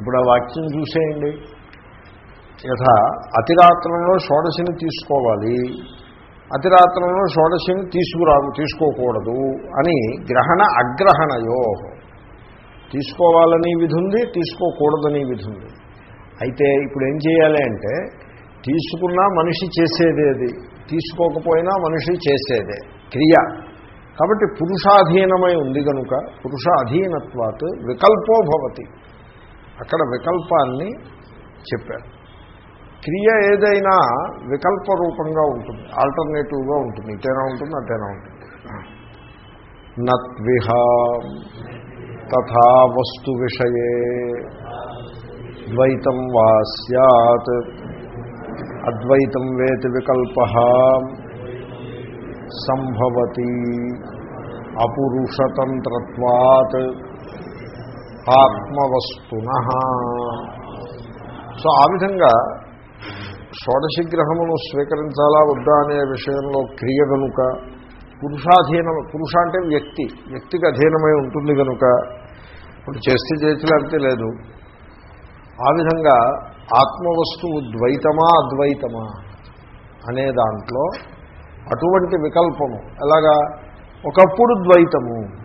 ఇప్పుడు ఆ వాక్యం చూసేయండి. యథా అతిరాత్రంలో షోడశిని తీసుకోవాలి. అతిరాత్రంలో షోడశిని తీసుకురాదు తీసుకోకూడదు అని గ్రహణ అగ్రహణయో. తీసుకోవాలని విధి ఉంది తీసుకోకూడదని విధి ఉంది. అయితే ఇప్పుడు ఏం చేయాలి అంటే తీసుకున్నా మనిషి చేసేదే అది తీసుకోకపోయినా మనిషి చేసేదే క్రియ. కాబట్టి పురుషాధీనమై ఉంది కనుక పురుష అధీనత్వాత్ వికల్పో భవతి. అక్కడ వికల్పాన్ని చెప్పారు. క్రియ ఏదైనా వికల్ప రూపంగా ఉంటుంది. ఆల్టర్నేటివ్గా ఉంటుంది. ఇటైనా ఉంటుంది అటైనా ఉంటుంది. నత్విహ తథా వస్తు విషయే ద్వైతం వా సత్ అద్వైతం వేతి వికల్ప సంభవతి అపురుషతంత్రత్వాత్ ఆత్మవస్తున. సో ఆ విధంగా షోడశగ్రహమును స్వీకరించాలా వద్దా అనే విషయంలో క్రియ కనుక పురుషాధీనం పురుష అంటే వ్యక్తి వ్యక్తికి అధీనమై ఉంటుంది కనుక ఇప్పుడు చేస్తే చేతులంతే లేదు. ఆ విధంగా ఆత్మవస్తువు ద్వైతమా అద్వైతమా అనే దాంట్లో అటువంటి వికల్పము. ఎలాగా? ఒకప్పుడు ద్వైతము.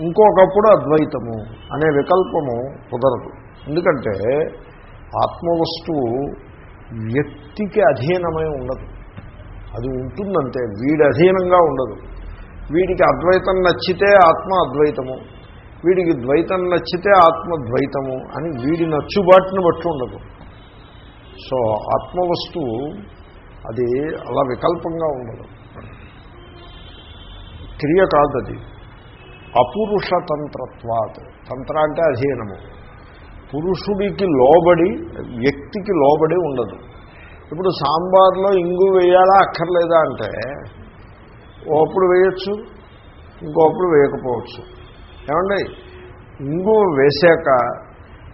ఇంకొకప్పుడు అద్వైతము అనే వికల్పము కుదరదు. ఎందుకంటే ఆత్మవస్తువు వ్యక్తికి అధీనమై ఉండదు. అది ఉంటుందంటే వీడి అధీనంగా ఉండదు. వీడికి అద్వైతం నచ్చితే ఆత్మ అద్వైతము. వీడికి ద్వైతం నచ్చితే ఆత్మ ద్వైతము అని వీడి నచ్చుబాటుని బట్టి ఉండదు. సో ఆత్మవస్తువు అది అలా వికల్పంగా ఉండదు. క్రియ కాదు అది అపురుష తంత్రత్వాత్ తంత్ర అంటే అధీనము. పురుషుడికి లోబడి వ్యక్తికి లోబడి ఉండదు. ఇప్పుడు సాంబార్లో ఇంగు వేయాలా అక్కర్లేదా అంటే ఓప్పుడు వేయచ్చు ఇంకోప్పుడు వేయకపోవచ్చు. ఏమండి? ఇంగు వేసాక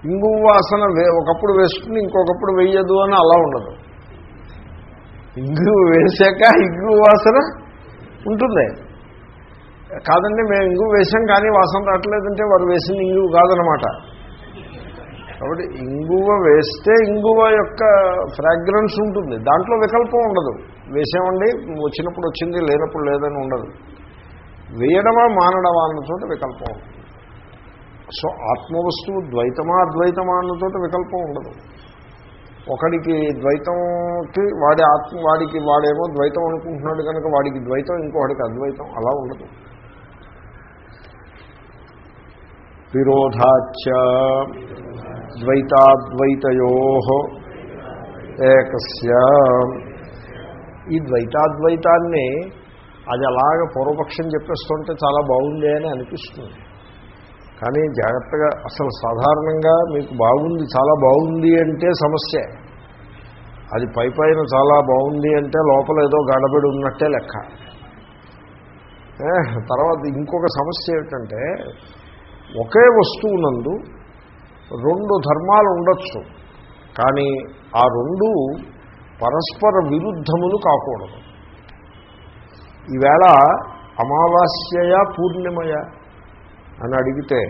ఇంగు వాసన వే ఒకప్పుడు వేసుకుని ఇంకొకప్పుడు వేయదు అని అలా ఉండదు. ఇంగు వేసాక ఇంగు వాసన ఉంటుంది. కాదండి మేము ఇంగు వేసాం కానీ వాసన రావట్లేదంటే వారు వేసిన ఇంగు కాదనమాట కాబట్టి ఇంగువ వేస్తే ఇంగువ యొక్క ఫ్రాగ్రెన్స్ ఉంటుంది. దాంట్లో వికల్పం ఉండదు. వేసామండి వచ్చినప్పుడు వచ్చింది లేనప్పుడు లేదని ఉండదు. వేయడమా మానడమా అన్న వికల్పం ఉంటుంది సో ఆత్మవస్తువు ద్వైతమా అద్వైతమా అన్నచోట వికల్పం ఉండదు. ఒకడికి ద్వైతంకి వాడి ఆత్మ వాడికి వాడేమో ద్వైతం అనుకుంటున్నాడు కనుక వాడికి ద్వైతం ఇంకొకడికి అద్వైతం అలా ఉండదు. విరోధాచ ద్వైతాద్వైతయో ఏకస్య ఈ ద్వైతాద్వైతాన్ని అది అలాగ పూర్వపక్షం చెప్పేస్తుంటే చాలా బాగుంది అని అనిపిస్తుంది. కానీ జాగ్రత్తగా అసలు సాధారణంగా మీకు బాగుంది చాలా బాగుంది అంటే సమస్య. అది పై పైన చాలా బాగుంది అంటే లోపల ఏదో గడబడి ఉన్నట్టే లెక్క. తర్వాత ఇంకొక సమస్య ఏమిటంటే ఒకే వస్తువునందు రెండు ధర్మాలు ఉండొచ్చు. కానీ ఆ రెండు పరస్పర విరుద్ధములు కాకూడదు. ఈవేళ అమావాస్యయా పూర్ణిమయ అని అడిగితే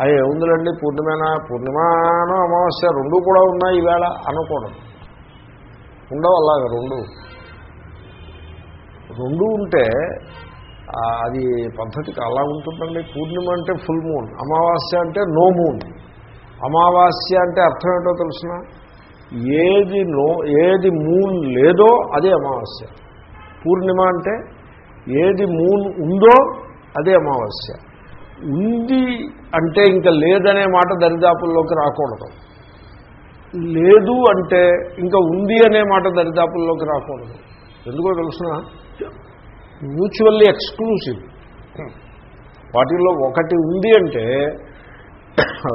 అవి ఏముందిలండి పూర్ణిమేనా? పూర్ణిమానో అమావాస్య రెండు కూడా ఉన్నాయి ఈవేళ అనకూడదు. ఉండవు అలాగ రెండు. రెండు ఉంటే అది పద్ధతికి అలా ఉంటుందండి. పూర్ణిమ అంటే ఫుల్ మూన్ అమావాస్య అంటే నో మూన్. అమావాస్య అంటే అర్థం ఏంటో తెలుసిన? ఏది నో ఏది మూన్ లేదో అదే అమావాస్య. పూర్ణిమ అంటే ఏది మూన్ ఉందో అదే అమావాస్య. ఉంది అంటే ఇంకా లేదనే మాట దరిదాపుల్లోకి రాకూడదు. లేదు అంటే ఇంకా ఉంది అనే మాట దరిదాపుల్లోకి రాకూడదు. ఎందుకో తెలుసిన? మ్యూచువల్లీ ఎక్స్క్లూసివ్ వాటిల్లో ఒకటి ఉంది అంటే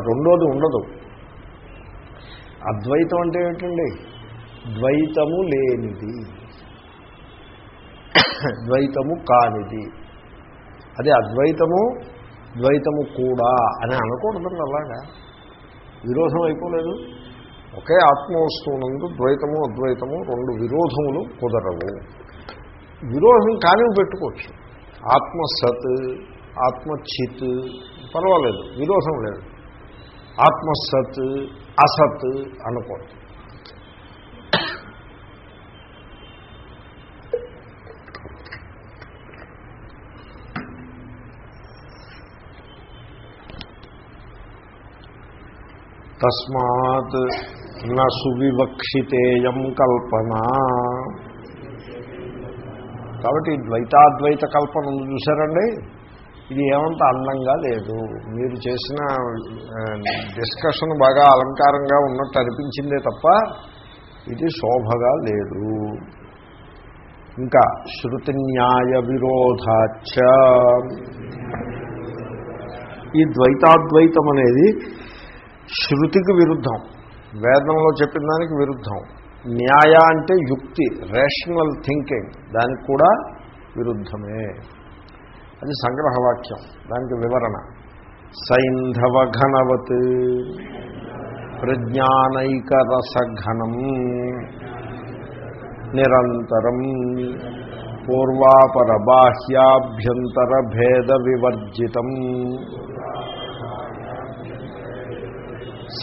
రెండోది ఉండదు. అద్వైతం అంటే ఏంటండి? ద్వైతము లేనిది. ద్వైతము కానిది. అదే అద్వైతము ద్వైతము కూడా అని అనకూడదండి అలాగా. విరోధం అయిపోలేదు. ఒకే ఆత్మవస్తువునందు ద్వైతము అద్వైతము రెండు విరోధములు కుదరవు. విరోధం కానివి పెట్టుకోవచ్చు. ఆత్మసత్ ఆత్మచిత్ పర్వాలేదు విరోధం లేదు. ఆత్మసత్ అసత్ అనకూడదు తస్మాత్ నా సువివక్షితేయం కల్పన కాబట్టి ద్వైతాద్వైత కల్పన చూసారండి ఇది ఏమంత అందంగా లేదు. మీరు చేసిన డిస్కషన్ బాగా అలంకారంగా ఉన్నట్టు అనిపించిందే తప్ప ఇది శోభగా లేదు. ఇంకా శృతి న్యాయ విరోధాచ. ఈ ద్వైతాద్వైతం అనేది శృతికి విరుద్ధం. వేదంలో చెప్పిన దానికి విరుద్ధం. న్యాయ అంటే యుక్తి రేషనల్ థింకింగ్ దానికి కూడా విరుద్ధమే. అది సంగ్రహవాక్యం. దానికి వివరణ. సైంధవ ఘనవత్ ప్రజ్ఞానైకరసఘనం నిరంతరం పూర్వాపర బాహ్యాభ్యంతర భేద వివర్జితం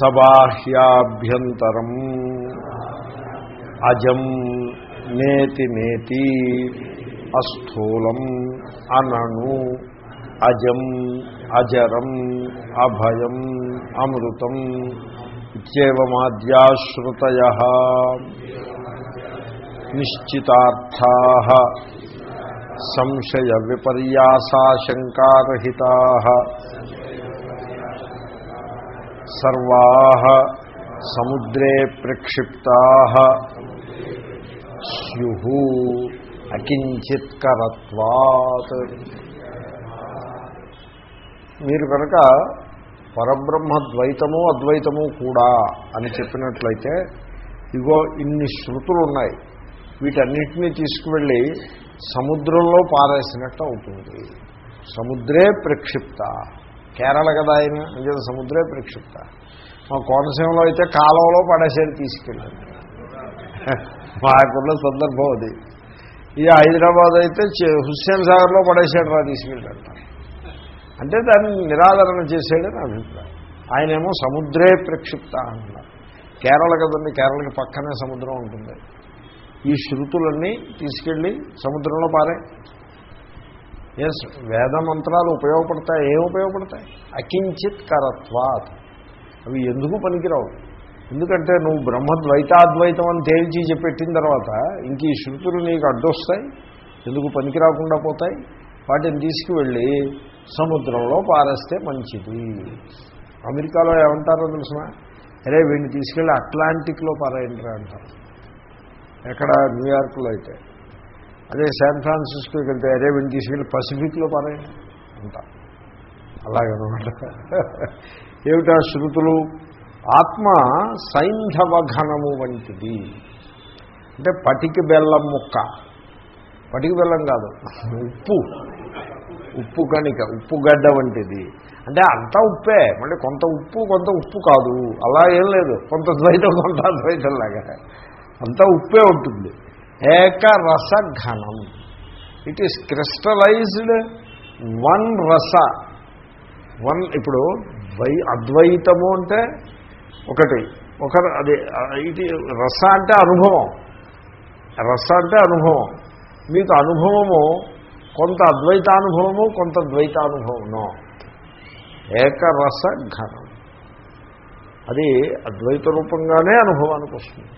సబాహ్యాభ్యంతరం అజం నేతి నేతి అస్థూలం అనను అజం అజరం అభయం అమృతం ఇవమాద్యాశ్రుతయ నిశ్చితార్థా సంశయ విపర్యాసాశంకారహితా సర్వా సముద్రే ప్రక్షిప్తా స్యు అకించిత్కరత్వాత్. మీరు కనుక పరబ్రహ్మ ద్వైతము అద్వైతము కూడా అని చెప్పినట్లయితే ఇగో ఇన్ని శృతులు ఉన్నాయి వీటన్నిటినీ తీసుకువెళ్ళి సముద్రంలో పారేసినట్టు అవుతుంది. సముద్రే ప్రక్షిప్త. కేరళ కదా ఆయన? అంటే సముద్రే ప్రక్షిప్త. మా కోనసీమలో అయితే కాలంలో పడేసేది తీసుకెళ్ళాను మాకున్న సందర్భం అది. ఇక హైదరాబాద్ అయితే హుస్సేన్ సాగర్లో పడేసాడు రా తీసుకెళ్ళాడు అంటే. దాన్ని నిరాదరణ చేసేయడని అభిప్రాయం. ఆయనేమో సముద్రే ప్రక్షిప్త అంటున్నారు కేరళ కదండి కేరళకి పక్కనే సముద్రం ఉంటుంది. ఈ శృతులన్నీ తీసుకెళ్ళి సముద్రంలో పారే. ఎస్ వేద మంత్రాలు ఉపయోగపడతాయి? ఏం ఉపయోగపడతాయి? అకించిత్ కరత్వాత్. అవి ఎందుకు పనికిరావు? ఎందుకంటే నువ్వు బ్రహ్మద్వైతాద్వైతం అని తేల్చి చెప్పెట్టిన తర్వాత ఇంక ఈ శృతులు నీకు అడ్డొస్తాయి ఎందుకు పనికి రాకుండా పోతాయి? వాటిని తీసుకువెళ్ళి సముద్రంలో పారేస్తే మంచిది. అమెరికాలో ఏమంటారో తెలిసిన అరే వీడిని తీసుకెళ్ళి అట్లాంటిక్లో పారేయండి అంటారు. ఎక్కడ? న్యూయార్క్లో అయితే. అదే శాన్ ఫ్రాన్సిస్కోకి వెళ్తే అరే వీడిని తీసుకెళ్ళి పసిఫిక్లో పారాయండి అంటారు. అలాగనమాట. ఏమిటా శృతులు? ఆత్మ సైంధవ ఘనము వంటిది. అంటే పటికి బెల్లం ముక్క. పటికి బెల్లం కాదు ఉప్పు. ఉప్పు కణిక ఉప్పు గడ్డ వంటిది. అంటే అంతా ఉప్పే మళ్ళీ కొంత ఉప్పు కొంత ఉప్పు కాదు. అలా ఏం లేదు కొంత ద్వైతం కొంత అద్వైతం లాగా. అంతా ఉప్పే ఉంటుంది. ఏక రస ఘనం ఇట్ ఈస్ క్రిస్టలైజ్డ్ వన్ రస వన్ ఇప్పుడు ద్వై అద్వైతము అంటే ఒకటి. ఒక అది ఇది రస అంటే అనుభవం. రస అంటే అనుభవం. మీకు అనుభవము కొంత అద్వైతానుభవము కొంత ద్వైతానుభవము ఏకరస ఘనం. అది అద్వైత రూపంగానే అనుభవానికి వస్తుంది.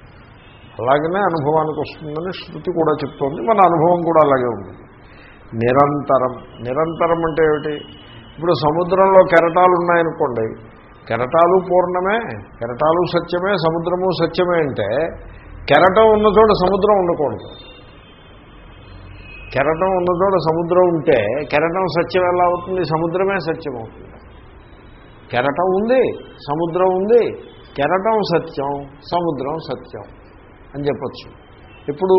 అలాగనే అనుభవానికి వస్తుందని శృతి కూడా చెప్తోంది. మన అనుభవం కూడా అలాగే ఉంది. నిరంతరం. నిరంతరం అంటే ఏమిటి? ఇప్పుడు సముద్రంలో కెరటాలు ఉన్నాయనుకోండి కెరటాలు పూర్ణమే కెరటాలు సత్యమే సముద్రము సత్యమే అంటే కెరటం ఉన్న చోట సముద్రం ఉండకూడదు. కెరటం ఉన్న చోట సముద్రం ఉంటే కెరటం సత్యం ఎలా అవుతుంది? సముద్రమే సత్యం అవుతుంది. కెరటం ఉంది సముద్రం ఉంది కెరటం సత్యం సముద్రం సత్యం అని చెప్పచ్చు. ఇప్పుడు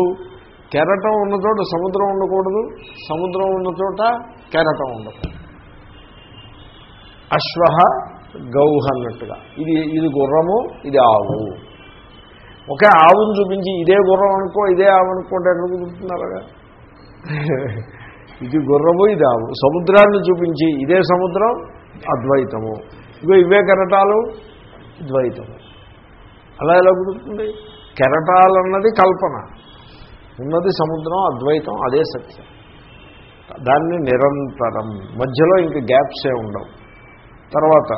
కెరటం ఉన్న చోట సముద్రం ఉండకూడదు సముద్రం ఉన్న చోట కెరటం ఉండకూడదు. అశ్వ గౌహ అన్నట్టుగా. ఇది ఇది గుర్రము ఇది ఆవు. ఒకే ఆవును చూపించి ఇదే గుర్రం అనుకో ఇదే ఆవు అనుకోండి ఎక్కడ కుదురుతున్నారుగా ఇది గుర్రము ఇది ఆవు. సముద్రాన్ని చూపించి ఇదే సముద్రం అద్వైతము. ఇగో ఇవే కెరటాలు ద్వైతము. అలా ఎలా కుదురుతుంది? కెరటాలన్నది కల్పన. ఉన్నది సముద్రం అద్వైతం అదే సత్యం. దాన్ని నిరంతరం. మధ్యలో ఇంక గ్యాప్సే ఉండవు తర్వాత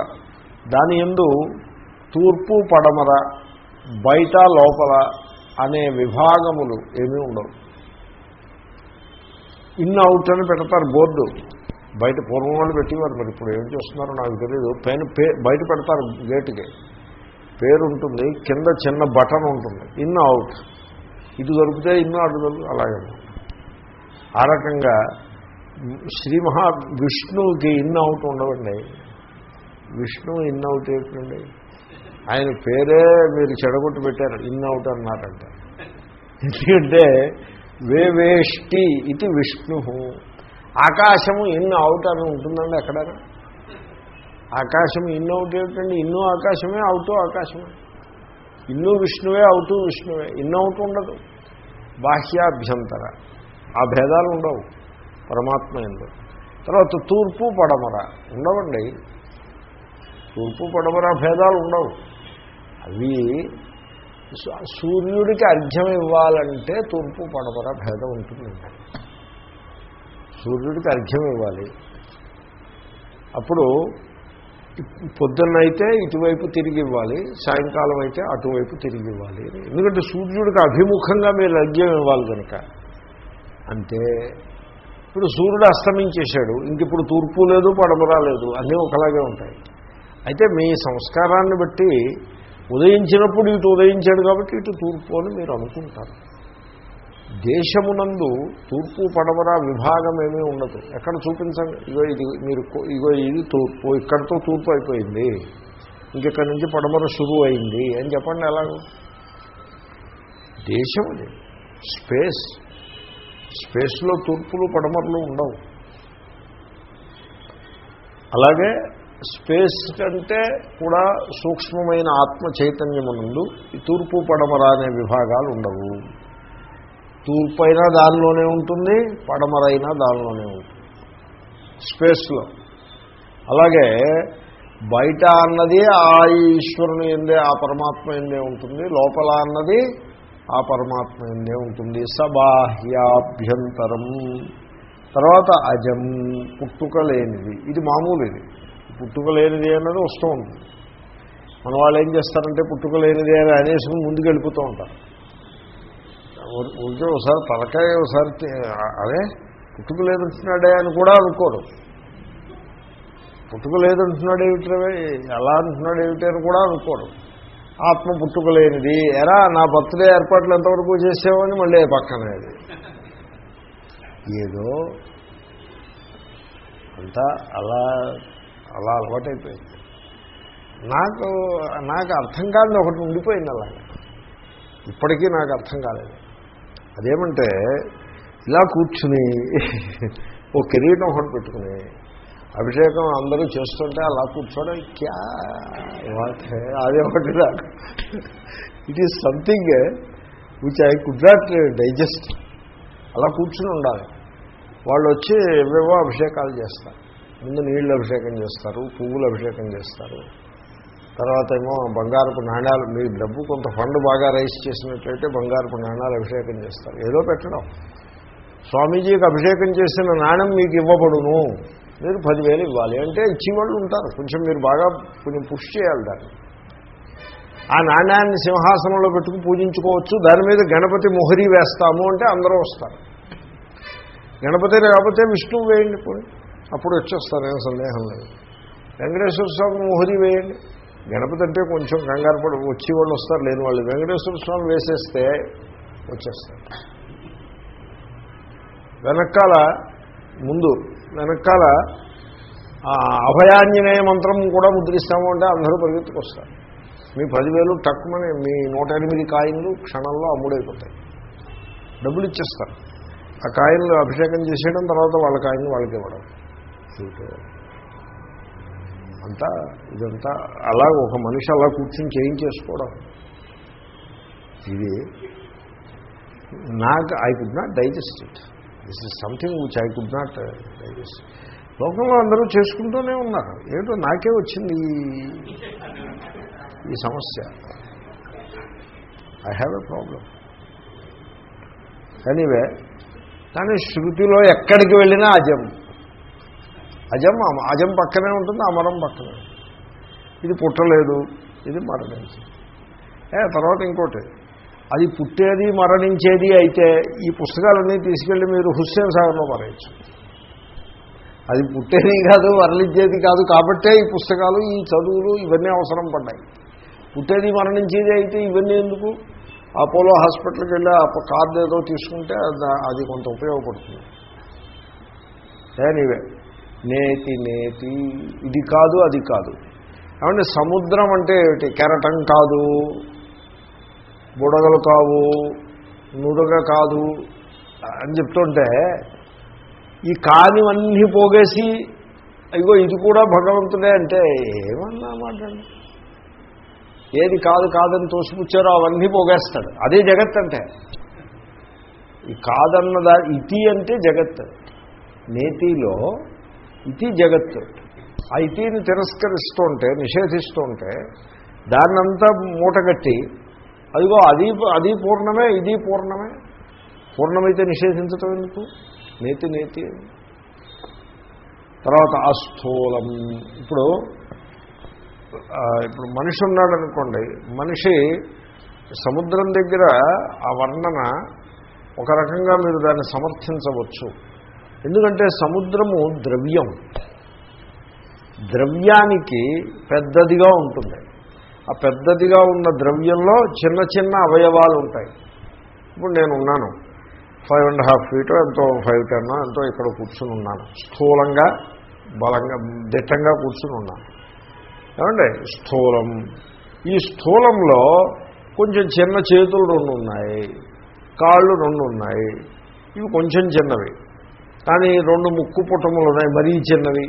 దాని ఎందు తూర్పు పడమర బయట లోపల అనే విభాగములు ఏమీ ఉండవు. ఇన్ అవుట్ అని పెడతారు బోర్డు. బయట పూర్వం వాళ్ళు పెట్టేవారు మరి ఇప్పుడు ఏం చేస్తున్నారో నాకు తెలియదు పైన పే బయట పెడతారు గేటుకి. పేరు ఉంటుంది కింద చిన్న బటన్ ఉంటుంది. In out. ఇది దొరికితే ఇన్నో అటు దొరికి అలాగే ఆ రకంగా శ్రీ మహా విష్ణువుకి ఇన్ అవుట్ ఉండవండి. విష్ణు ఇన్ అవుట్ ఏంటండి ఆయన పేరే మీరు చెడగొట్టు పెట్టారు ఇన్ అవుట్ అన్నారంటే. ఎందుకంటే వేవేష్టి ఇది విష్ణు. ఆకాశము ఇన్ అవుట్ అని ఉంటుందండి ఎక్కడైనా ఆకాశం ఇన్ అవుట్ ఏమిటండి? ఇన్ను ఆకాశమే అవుట్ ఆకాశమే. ఇన్ను విష్ణువే అవుట్ విష్ణువే. ఇన్ అవుట్ ఉండదు. బాహ్యాభ్యంతర. ఆ భేదాలు ఉండవు. పరమాత్మ ఎందు. తర్వాత తూర్పు పడమర. ఉండవండి. తూర్పు పడమర భేదాలు ఉండవు. అవి సూర్యుడికి అర్ఘ్యం ఇవ్వాలంటే తూర్పు పడమర భేదం ఉంటుంది. సూర్యుడికి అర్ఘ్యం ఇవ్వాలి. అప్పుడు పొద్దున్నైతే ఇటువైపు తిరిగి ఇవ్వాలి సాయంకాలం అయితే అటువైపు తిరిగి ఇవ్వాలి. ఎందుకంటే సూర్యుడికి అభిముఖంగా మీరు అర్ఘ్యం ఇవ్వాలి కనుక అంతే ఇప్పుడు సూర్యుడు అస్తమించేశాడు ఇంక ఇప్పుడు తూర్పు లేదు పడమరా లేదు అన్నీ ఒకలాగే ఉంటాయి. అయితే మీ సంస్కారాన్ని బట్టి ఉదయించినప్పుడు ఇటు ఉదయించాడు కాబట్టి ఇటు తూర్పు అని మీరు అనుకుంటారు. దేశమునందు తూర్పు పడవర విభాగం ఏమీ ఉండదు. ఎక్కడ చూపించండి? ఇగో ఇది మీరు ఇగో ఇది తూర్పు ఇక్కడితో తూర్పు అయిపోయింది. ఇంకెక్కడి నుంచి పడమర షురువు అయింది అని చెప్పండి ఎలాగో. దేశం స్పేస్. స్పేస్లో తూర్పులు పడమరలు ఉండవు. అలాగే స్పేస్ కంటే కూడా సూక్ష్మమైన ఆత్మ చైతన్యమునందు ఈ తూర్పు పడమర అనే విభాగాలు ఉండవు. తూర్పు అయినా దానిలోనే ఉంటుంది పడమరైనా దానిలోనే ఉంటుంది. స్పేస్లో. అలాగే బయట అన్నది ఆ ఈశ్వరుని ఎందే ఆ పరమాత్మ ఎందే ఉంటుంది లోపల అన్నది ఆ పరమాత్మ ఎందే ఉంటుంది. సబాహ్యాభ్యంతరం. తర్వాత అజం పుట్టుక లేనిది. ఇది మామూలు ఇది. పుట్టుక లేనిదే అన్నది వస్తూ ఉంటుంది. మన వాళ్ళు ఏం చేస్తారంటే పుట్టుక లేనిదే అని అనేసుకుని ముందుకెళ్ళిపోతూ ఉంటారు. ఉంటే ఒకసారి తలకాయ ఒకసారి అదే పుట్టుక లేదంటున్నాడే అని కూడా అనుకోడు పుట్టుక లేదంటున్నాడు ఏమిటవే? ఎలా అంటున్నాడు ఏమిటి అని కూడా అనుకోడు ఆత్మ పుట్టుక లేనిది. ఎరా నా బర్త్డే ఏర్పాట్లు ఎంతవరకు చేసేవని మళ్ళీ పక్కనేది ఏదో అంతా అలా అలా అలవాటైపోయింది. నాకు నాకు అర్థం కాదు ఒకటి ఉండిపోయింది అలాగే ఇప్పటికీ నాకు అర్థం కాలేదు. అదేమంటే ఇలా కూర్చుని ఓ కిరీటం ఒకటి పెట్టుకుని అభిషేకం అందరూ చేస్తుంటే అలా కూర్చోవడం క్యా? అదే ఒకటి it is something which I could not digest అలా కూర్చుని ఉండాలి. వాళ్ళు వచ్చి ఏవేవో అభిషేకాలు చేస్తారు. ముందు నీళ్ళు అభిషేకం చేస్తారు పువ్వులు అభిషేకం చేస్తారు. తర్వాత ఏమో బంగారపు నాణ్యాలు మీ డబ్బు కొంత ఫండ్ బాగా రైస్ చేసినట్లయితే బంగారపు నాణ్యాలు అభిషేకం చేస్తారు. ఏదో పెట్టడం. స్వామీజీకి అభిషేకం చేసిన నాణ్యం మీకు ఇవ్వబడును. మీరు పదివేలు ఇవ్వాలి. అంటే ఇచ్చేవాళ్ళు ఉంటారు. కొంచెం మీరు బాగా కొంచెం పుష్ చేయాలి దాన్ని. ఆ నాణ్యాన్ని సింహాసనంలో పెట్టుకుని పూజించుకోవచ్చు. దాని మీద గణపతి మొహరి వేస్తాము అంటే అందరూ వస్తారు. గణపతి లేకపోతే విష్ణువు వేయండి పోయి అప్పుడు వచ్చేస్తారు ఏం సందేహం లేదు. వెంకటేశ్వర స్వామి మొహరి వేయండి. గణపతి అంటే కొంచెం కంగారు పడి వచ్చి వాళ్ళు వస్తారు లేని వాళ్ళు. వెంకటేశ్వర స్వామి వేసేస్తే వచ్చేస్తారు. వెనకాల ముందు వెనకాల అభయాంజనేయ మంత్రం కూడా ముద్రిస్తాము అంటే అందరూ పరిగెత్తుకొస్తారు. మీ పదివేలు టక్కుమని మీ నూట ఎనిమిది కాయిన్లు క్షణంలో అమ్ముడైపోతాయి. డబ్బులు ఇచ్చేస్తారు. ఆ కాయిన్లు అభిషేకం చేసేయడం తర్వాత వాళ్ళ కాయిన్లు వాళ్ళకి ఇవ్వడం. ఇంతే. అంతా ఇదంతా అలా ఒక మనిషి అలా కూర్చొని చేయించేసుకోవడం ఇది నాకు I could not digest it this is something which I could not digest లోకంలో అందరూ చేసుకుంటూనే ఉన్నారు. ఏంటో నాకే వచ్చింది ఈ- ఈ సమస్య. I have a problem anyway కానీ శృతిలో ఎక్కడికి వెళ్ళినా అజం. అజం అమ- అజం పక్కనే ఉంటుంది అమరం పక్కనే ఇది పుట్టలేదు ఇది మరణించింది. తర్వాత ఇంకోటి. అది పుట్టేది మరణించేది అయితే ఈ పుస్తకాలన్నీ తీసుకెళ్ళి మీరు హుస్సేన్ సాగర్లో పారేయచ్చు అది పుట్టేది కాదు మరణించేది కాదు కాబట్టే ఈ పుస్తకాలు ఈ చదువులు ఇవన్నీ అవసరం పడ్డాయి. పుట్టేది మరణించేది అయితే ఇవన్నీ ఎందుకు? అపోలో హాస్పిటల్కి వెళ్ళి ఆ కార్డు ఏదో తీసుకుంటే అది- అది కొంత ఉపయోగపడుతుంది. ఎనీవే నేతి నేతి. ఇది కాదు అది కాదు. ఏమంటే సముద్రం అంటే ఏమిటి? కెరటం కాదు బుడగలు కావు నుడగ కాదు అని చెప్తుంటే ఈ కానివన్నీ పోగేసి అయ్యో ఇది కూడా భగవంతుడే అంటే ఏమన్నా మాట ఏది కాదు కాదని తోసిపుచ్చారో అవన్నీ పోగేస్తాడు. అదే జగత్ అంటే. ఈ కాదన్నదా ఇతి అంటే జగత్. నేతిలో ఇతి జగత్ ఆ ఇతిని తిరస్కరిస్తుంటే నిషేధిస్తుంటే దాన్నంతా మూటగట్టి అదిగో అది అది పూర్ణమే ఇది పూర్ణమే. పూర్ణమైతే నిషేధించటం ఎందుకు? నేతి నేతి. తర్వాత అస్థూలం. ఇప్పుడు ఇప్పుడు మనిషి ఉన్నాడు అనుకోండి మనిషి సముద్రం దగ్గర ఆ వర్ణన ఒక రకంగా మీరు దాన్ని సమర్థించవచ్చు. ఎందుకంటే సముద్రము ద్రవ్యం. ద్రవ్యానికి పెద్దదిగా ఉంటుంది. ఆ పెద్దదిగా ఉన్న ద్రవ్యంలో చిన్న చిన్న అవయవాలు ఉంటాయి ఇప్పుడు నేను ఉన్నాను ఫైవ్ అండ్ హాఫ్ ఫీట్ ఎంతో ఫైవ్ టెన్ ఎంతో ఇక్కడ కూర్చుని ఉన్నాను. స్థూలంగా బలంగా దిట్టంగా కూర్చుని ఉన్నాను. ఏమండి? స్థూలం. ఈ స్థూలంలో కొంచెం చిన్న చేతులు రెండు ఉన్నాయి కాళ్ళు రెండు ఉన్నాయి ఇవి కొంచెం చిన్నవి. కానీ రెండు ముక్కు పుటములు ఉన్నాయి మరీ చిన్నవి.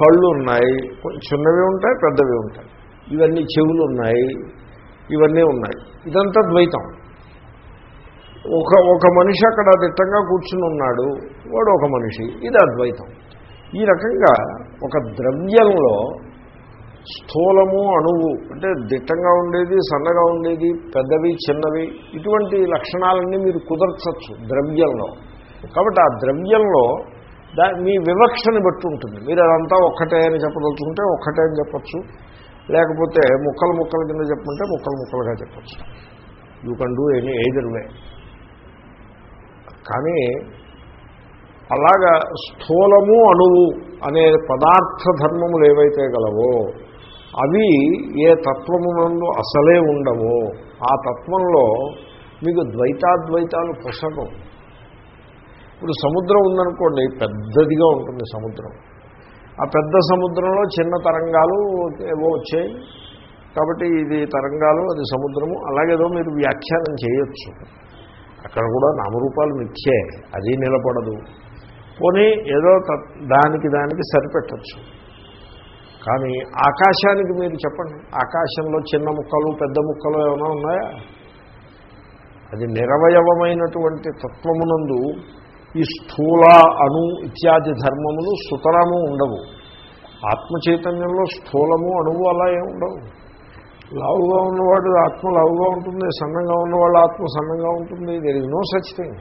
కళ్ళు ఉన్నాయి చిన్నవి ఉంటాయి పెద్దవి ఉంటాయి. ఇవన్నీ చెవులు ఉన్నాయి ఇవన్నీ ఉన్నాయి. ఇదంతా ద్వైతం. ఒక ఒక మనిషి అక్కడ దిట్టంగా కూర్చుని ఉన్నాడు వాడు ఒక మనిషి ఇది అద్వైతం. ఈ రకంగా ఒక ద్రవ్యంలో స్థూలము అణువు అంటే దిట్టంగా ఉండేది సన్నగా ఉండేది పెద్దవి చిన్నవి ఇటువంటి లక్షణాలన్నీ మీరు కుదర్చచ్చు ద్రవ్యంలో. కాబట్టి ఆ ద్రవ్యంలో దా మీ వివక్షని బట్టి ఉంటుంది. మీరు అదంతా ఒక్కటే అని చెప్పదలుచుకుంటే ఒక్కటే అని చెప్పచ్చు. లేకపోతే ముక్కలు ముక్కల కింద చెప్పమంటే ముక్కలు ముక్కలుగా చెప్పచ్చు. You can do any either way కానీ అలాగా స్థూలము అణువు అనే పదార్థ ధర్మములు ఏవైతే గలవో అవి ఏ తత్వమునందు అసలే ఉండవో ఆ తత్వంలో మీకు ద్వైతాద్వైతాలు పుసకం ఇప్పుడు సముద్రం ఉందనుకోండి పెద్దదిగా ఉంటుంది సముద్రం. ఆ పెద్ద సముద్రంలో చిన్న తరంగాలు ఏవో వచ్చాయి. కాబట్టి ఇది తరంగాలు అది సముద్రము. అలాగేదో మీరు వ్యాఖ్యానం చేయొచ్చు. అక్కడ కూడా నామరూపాలు మిథ్యే అది నిలబడదు. పోనీ ఏదో దానికి దానికి సరిపెట్టచ్చు. కానీ ఆకాశానికి మీరు చెప్పండి ఆకాశంలో చిన్న ముక్కలు పెద్ద ముక్కలు ఏమైనా ఉన్నాయా? అది నిరవయవమైనటువంటి తత్వమునందు ఈ స్థూల అణు ఇత్యాది ధర్మములు సుతరము ఉండవు. ఆత్మ చైతన్యంలో స్థూలము అణువు అలా ఏమి ఉండవు. లావుగా ఉన్నవాడు ఆత్మ లావుగా ఉంటుంది సన్నంగా ఉన్నవాడు ఆత్మ సన్నంగా ఉంటుంది there is no such thing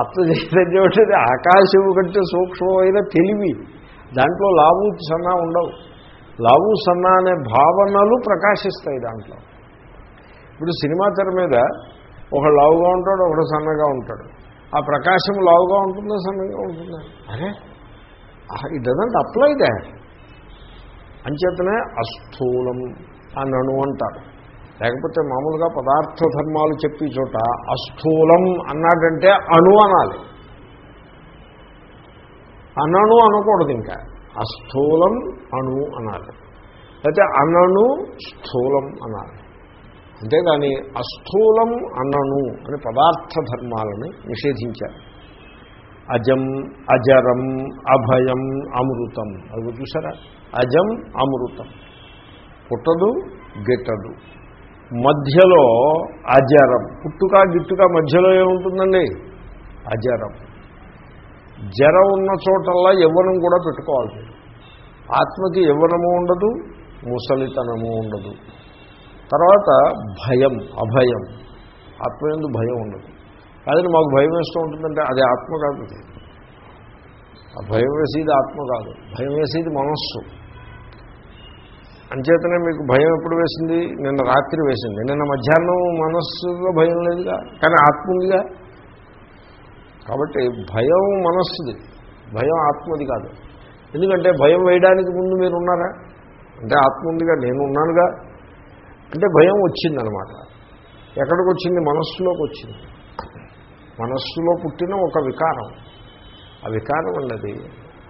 ఆత్మ చైతన్యం అంటే ఆకాశము కంటే సూక్ష్మమైన తెలివి. దాంట్లో లావు సన్నా ఉండవు. లావు సన్నా అనే భావనలు ప్రకాశిస్తాయి దాంట్లో. ఇప్పుడు సినిమా తెర మీద ఒక లావుగా ఉంటాడు ఒకడు సన్నగా ఉంటాడు. ఆ ప్రకాశం లావుగా ఉంటుందా సన్నగా ఉంటుందా? అరే ఇట్ డజంట్ అప్లై దాట్ అంచేతనే అస్థూలం అని అణు అంటారు. లేకపోతే మామూలుగా పదార్థ ధర్మాలు చెప్పి చోట అస్థూలం అన్నాడంటే అణు అనాలి. అనణు అనకూడదు ఇంకా. అస్థూలం అణు అనాలి. అయితే అనణు స్థూలం అనాలి. అంతేగాని అస్థూలం అన్నను అని పదార్థ ధర్మాలని నిషేధించారు. అజం అజరం అభయం అమృతం. అది చూసారా? అజం అమృతం. పుట్టదు గిట్టదు. మధ్యలో అజరం. పుట్టుక గిట్టుక మధ్యలో ఏముంటుందండి? అజరం. జర ఉన్న చోటల్లా యవ్వనం కూడా పెట్టుకోవాలి. ఆత్మకి యవ్వనము ఉండదు ముసలితనము ఉండదు. తర్వాత భయం అభయం. ఆత్మ ఎందు భయం ఉండదు. కాదని మాకు భయం వేస్తూ ఉంటుందంటే అది ఆత్మ కాదు. ఆ భయం వేసేది ఆత్మ కాదు. భయం వేసేది మనస్సు. అంచేతనే మీకు భయం ఎప్పుడు వేసింది? నిన్న రాత్రి వేసింది. నిన్న మధ్యాహ్నం మనస్సులో భయం లేదుగా? కానీ ఆత్మ ఉందిగా? కాబట్టి భయం మనస్సుది. భయం ఆత్మది కాదు. ఎందుకంటే భయం వేయడానికి ముందు మీరు ఉన్నారా? అంటే ఆత్మ ఉందిగా నేను ఉన్నానుగా అంటే భయం వచ్చిందనమాట. ఎక్కడికి వచ్చింది మనస్సులోకి వచ్చింది. మనస్సులో పుట్టిన ఒక వికారం. ఆ వికారం అన్నది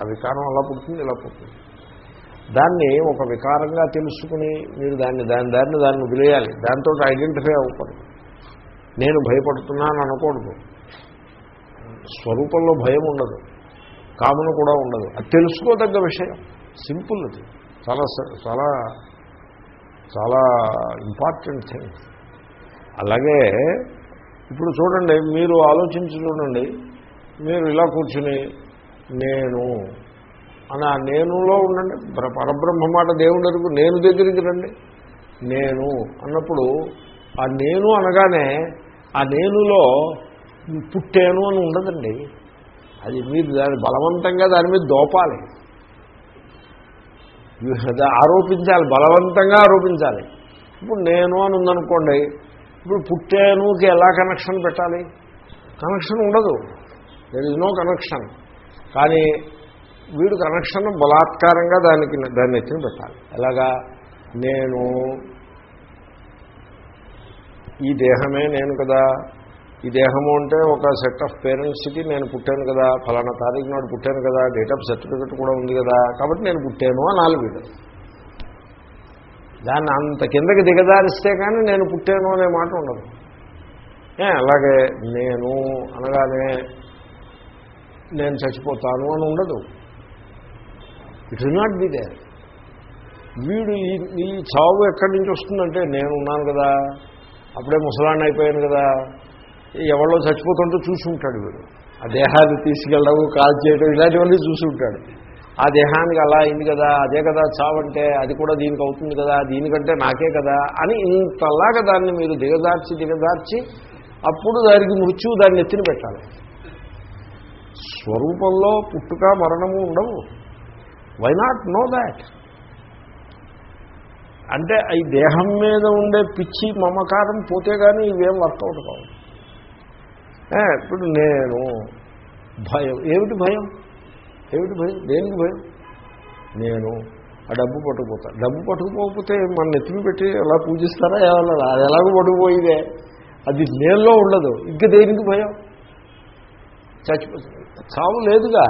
ఆ వికారం అలా పుట్టింది ఇలా పుట్టింది. దాన్ని ఒక వికారంగా తెలుసుకుని మీరు దాన్ని దాని దాన్ని దాన్ని వదిలేయాలి. దాంతో ఐడెంటిఫై అవ్వకూడదు. నేను భయపడుతున్నాను అనకూడదు. స్వరూపంలో భయం ఉండదు. కామను కూడా ఉండదు. అది తెలుసుకోదగ్గ విషయం. సింపుల్ అది. చాలా స- చాలా చాలా ఇంపార్టెంట్ థింగ్ అలాగే ఇప్పుడు చూడండి మీరు ఆలోచించి చూడండి మీరు ఇలా కూర్చుని నేను అని ఆ నేనులో ఉండండి పరబ్రహ్మ మాట దేవుడి వరకు నేను దగ్గరికి రండి. నేను అన్నప్పుడు ఆ నేను అనగానే ఆ నేనులో పుట్టాను అని ఉండదండి. అది మీరు దాన్ని బలవంతంగా దాని మీద దోపాలి. ఆరోపించాలి బలవంతంగా ఆరోపించాలి. ఇప్పుడు నేను అని ఉందనుకోండి ఇప్పుడు పుట్టానుకి ఎలా కనెక్షన్ పెట్టాలి? కనెక్షన్ ఉండదు. దర్ ఇస్ నో కనెక్షన్ కానీ వీడు కనెక్షన్ బలాత్కారంగా దానికి దాన్ని ఎత్తిన పెట్టాలి. ఎలాగా? నేను ఈ దేహమే నేను కదా ఈ దేహము అంటే ఒక సెట్ ఆఫ్ పేరెంట్స్కి నేను పుట్టాను కదా ఫలానా తారీఖు నాడు పుట్టాను కదా డేట్ ఆఫ్ సర్టిఫికెట్ కూడా ఉంది కదా కాబట్టి నేను పుట్టాను అని నాలుగు దాన్ని అంత కిందకి దిగదారిస్తే కానీ నేను పుట్టాను అనే మాట ఉండదు. ఏ, అలాగే నేను అనగానే నేను చచ్చిపోతాను అని ఉండదు. It is not be there వీడు ఈ ఈ చావు ఎక్కడి నుంచి వస్తుందంటే నేను ఉన్నాను కదా అప్పుడే ముసలాన్ని అయిపోయాను కదా ఎవరో చచ్చిపోతుంటూ చూసి ఉంటాడు వీడు. ఆ దేహాన్ని తీసుకెళ్ళడం కాల్ చేయడం ఇలాంటివన్నీ చూసి ఉంటాడు. ఆ దేహానికి అలా అయింది కదా అదే కదా చావంటే అది కూడా దీనికి అవుతుంది కదా దీనికంటే నాకే కదా అని ఇంతలాగా దాన్ని మీరు దిగదార్చి దిగదార్చి అప్పుడు దానికి మృత్యువు దాన్ని ఎత్తిన పెట్టాలి. స్వరూపంలో పుట్టుక మరణము ఉండవు. వై నాట్ నో దాట్ అంటే ఈ దేహం మీద ఉండే పిచ్చి మమకారం పోతే కానీ ఇవేం వర్కౌట్ కావు. ఇప్పుడు నేను భయం. ఏమిటి భయం? ఏమిటి భయం? దేనికి భయం? నేను ఆ డబ్బు పట్టుకుపోతా. డబ్బు పట్టుకుపోకపోతే మన నెత్తిని పెట్టి ఎలా పూజిస్తారా? ఏమన్నా అది ఎలాగో పట్టుకుపోయిదే. అది నేల్లో ఉండదు. ఇంక దేనికి భయం? చచ్చిపో చావు లేదుగా.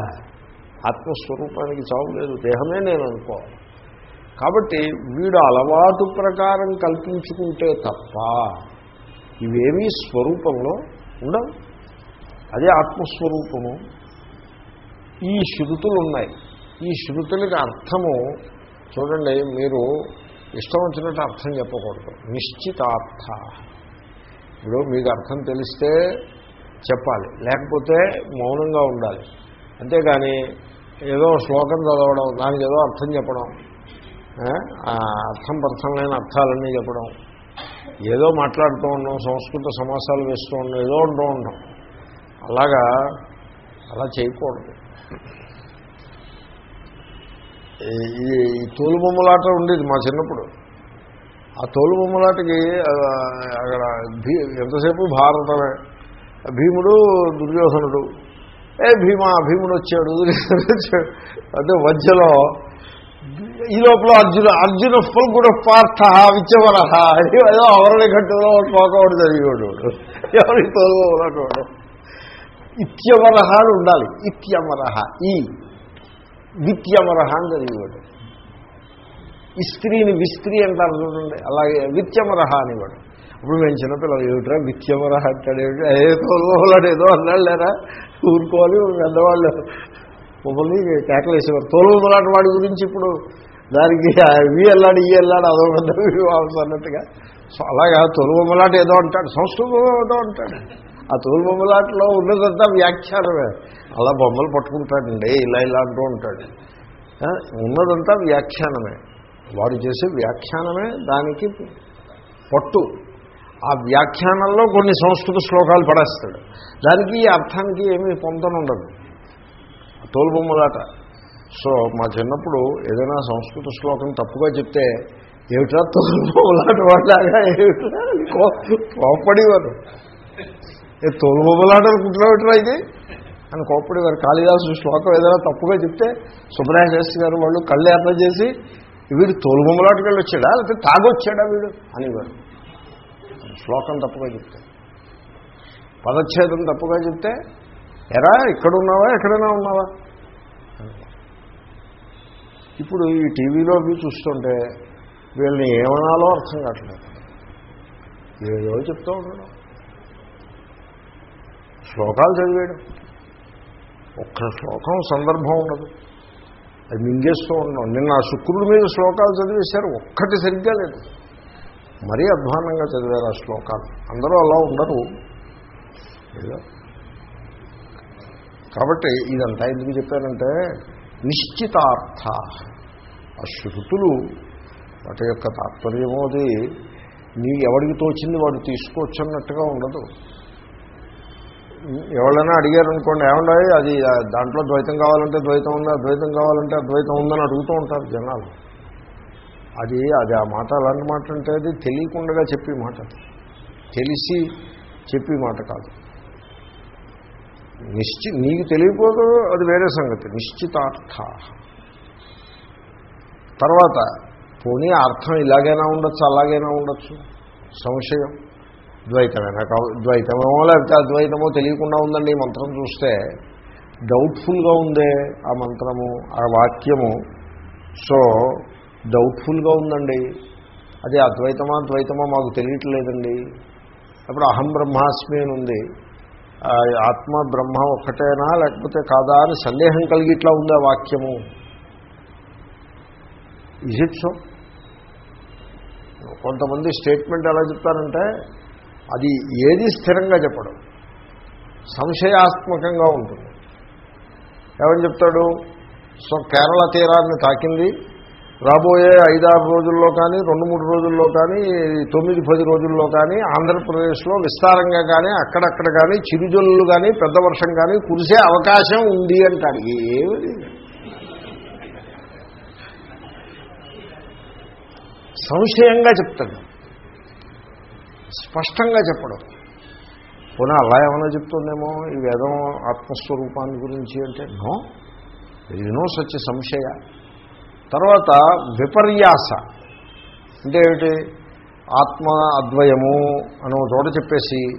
ఆత్మస్వరూపానికి చావు లేదు. దేహమే నేను అనుకోవాలి కాబట్టి వీడు అలవాటు ప్రకారం కల్పించుకుంటే తప్ప ఇవేమీ స్వరూపంలో ఉండవు. అదే ఆత్మస్వరూపము. ఈ శృతులు ఉన్నాయి ఈ శృతులకి అర్థము చూడండి మీరు ఇష్టం వచ్చినట్టు అర్థం చెప్పకూడదు. నిశ్చితార్థ. ఇప్పుడు మీకు అర్థం తెలిస్తే చెప్పాలి. లేకపోతే మౌనంగా ఉండాలి. అంతేగాని ఏదో శ్లోకం చదవడం దానికి ఏదో అర్థం చెప్పడం ఆ, అర్థం పర్థం లేని అర్థాలన్నీ చెప్పడం ఏదో మాట్లాడుతూ ఉండడం సంస్కృత సమాసాలు వేస్తూ ఉన్నాం ఏదో ఉంటూ ఉండడం. అలాగా అలా చేయకూడదు. ఈ- ఈ తోలుబొమ్మలాట ఉండేది మా చిన్నప్పుడు. ఆ తోలుబొమ్మలాటకి అక్కడ భీ ఎంతసేపు భారతమే. భీముడు దుర్యోధనుడు ఏ భీమా భీముడు వచ్చాడు దుర్యోధనుడు వచ్చాడు. అంటే మధ్యలో ఈ లోపల అర్జున అర్జున ఫుల్ గుడ్ పార్థ విచ్చవర ఏదో అవరణి గంటలో పోకవాడు చదివాడు ఎవరికి తోలుకోవాలన్నాడు ఇత్యవరహ అని ఉండాలి. ఇత్యమరహ ఈ. విత్యమరహ అని చదివాడు ఇస్త్రీని విస్త్రీ అంటారు చూడండి అలాగే విత్యమరహ అనేవాడు. ఇప్పుడు మేము చిన్నపిల్లలు ఏమిట్రా విత్యమరహ అంటాడు ఏమిటి? ఏ తోలుకోవాలని ఏదో అన్నాడు లేరా? ఊరుకోవాలి పెద్దవాళ్ళు. మమ్మల్ని కేకలేసేవారు తోలులాంటి వాడి గురించి ఇప్పుడు. దానికి ఇవి వెళ్ళాడు ఈ వెళ్ళాడు అదో పెద్ద అన్నట్టుగా. సో అలాగా తొలుబొమ్మలాట ఏదో అంటాడు. సంస్కృతం ఏదో అంటాడు. ఆ తోలుబొమ్మలాటలో ఉన్నదంతా వ్యాఖ్యానమే. అలా బొమ్మలు పట్టుకుంటాడండి ఇలా ఇలా అంటూ ఉంటాడు. ఉన్నదంతా వ్యాఖ్యానమే. వాడు చేసే వ్యాఖ్యానమే దానికి పట్టు. ఆ వ్యాఖ్యానంలో కొన్ని సంస్కృత శ్లోకాలు పడేస్తాడు. దానికి ఈ అర్థానికి ఏమీ పొందనుండదు తోలుబొమ్మలాట సో మా చిన్నప్పుడు ఏదైనా సంస్కృత శ్లోకం తప్పుగా చెప్తే ఏమిటా తోలుబొమ్మలాట వాళ్ళగా ఏమిటా కోపడేవారు ఏ తోలుబొమ్మలాట అనుకుంటున్నావుట్రా ఇది? అని కోప్పడేవారు కాళిదాసు శ్లోకం ఏదైనా తప్పుగా చెప్తే సుబ్రహ్మణ్య శాస్త్రి గారు వాళ్ళు కళ్ళు ఏర్పాటు చేసి వీడు తోలుబొమ్మలాటకెళ్ళి వచ్చాడా? లేకపోతే తాగొచ్చాడా వీడు? అనేవారు. శ్లోకం తప్పుగా చెప్తే. పదచ్ఛేదం తప్పుగా చెప్తే ఎరా ఇక్కడ ఉన్నావా ఎక్కడైనా ఉన్నావా? ఇప్పుడు ఈ టీవీలో అవి చూస్తుంటే వీళ్ళని ఏమనాలో అర్థం కావట్లేదు. ఏదో చెప్తూ ఉండడం. శ్లోకాలు చదివేయడం ఒక్క శ్లోకం సందర్భం ఉండదు. అది మింగేస్తూ ఉన్నాం నిన్న ఆ శుక్రుడి మీద శ్లోకాలు చదివేశారు. ఒక్కటి సరిగ్గా లేదు. మరీ అధ్వానంగా చదివారు ఆ శ్లోకాలు. అందరూ అలా ఉండరు. ఏదో. కాబట్టి ఇదంతా ఎందుకు చెప్పారంటే నిశ్చితార్థ. ఆ శృతులు వాటి యొక్క తాత్పర్యమోది నీ ఎవడికి తోచింది వాడు తీసుకోవచ్చు అన్నట్టుగా ఉండదు. ఎవరైనా అడిగారనుకోండి ఏమన్నా అది? దాంట్లో ద్వైతం కావాలంటే ద్వైతం ఉంది అద్వైతం కావాలంటే అద్వైతం ఉందని అడుగుతూ ఉంటారు జనాలు. అది అది ఆ మాట అలాంటి మాట అంటే అది తెలియకుండా చెప్పే మాట. తెలిసి చెప్పే మాట కాదు. నిశ్చి నీకు తెలియకపోదు అది వేరే సంగతి. నిశ్చితార్థ తర్వాత పోనీ అర్థం ఇలాగైనా ఉండొచ్చు అలాగైనా ఉండొచ్చు. సంశయం. ద్వైతమైనా కావు ద్వైతమో లేకపోతే అద్వైతమో తెలియకుండా ఉందండి ఈ మంత్రం చూస్తే. డౌట్ఫుల్గా ఉందే ఆ మంత్రము ఆ వాక్యము. సో డౌట్ఫుల్గా ఉందండి. అది అద్వైతమా ద్వైతమా మాకు తెలియట్లేదండి. అప్పుడు అహం బ్రహ్మాస్మి అని ఉంది. ఆ ఆత్మ బ్రహ్మ ఒక్కటేనా లేకపోతే కాదా అని సందేహం కలిగి ఇట్లా ఉంది ఆ వాక్యము. ఇజ్ సో కొంతమంది స్టేట్మెంట్ ఎలా చెప్తారంటే అది ఏది స్థిరంగా చెప్పడం? సంశయాత్మకంగా ఉంటుంది. ఏమని చెప్తాడు? సో కేరళ తీరాన్ని తాకింది. రాబోయే ఐదారు రోజుల్లో కానీ రెండు మూడు రోజుల్లో కానీ తొమ్మిది పది రోజుల్లో కానీ ఆంధ్రప్రదేశ్లో విస్తారంగా కానీ అక్కడక్కడ కానీ చిరుజల్లులు కానీ పెద్ద వర్షం కానీ కురిసే అవకాశం ఉంది అంటాడు ఏమిటి సంశయంగా చెప్తాడు. స్పష్టంగా చెప్పడం. పోనీ అలా ఏమైనా చెప్తుందేమో ఈ వేదం ఆత్మస్వరూపాన్ని గురించి అంటే? నో. నో సచ్ సంశయ. తర్వాత విపర్యాస. అంటే ఏమిటి? ఆత్మ అద్వయము అని ఒక చోట చెప్పేసి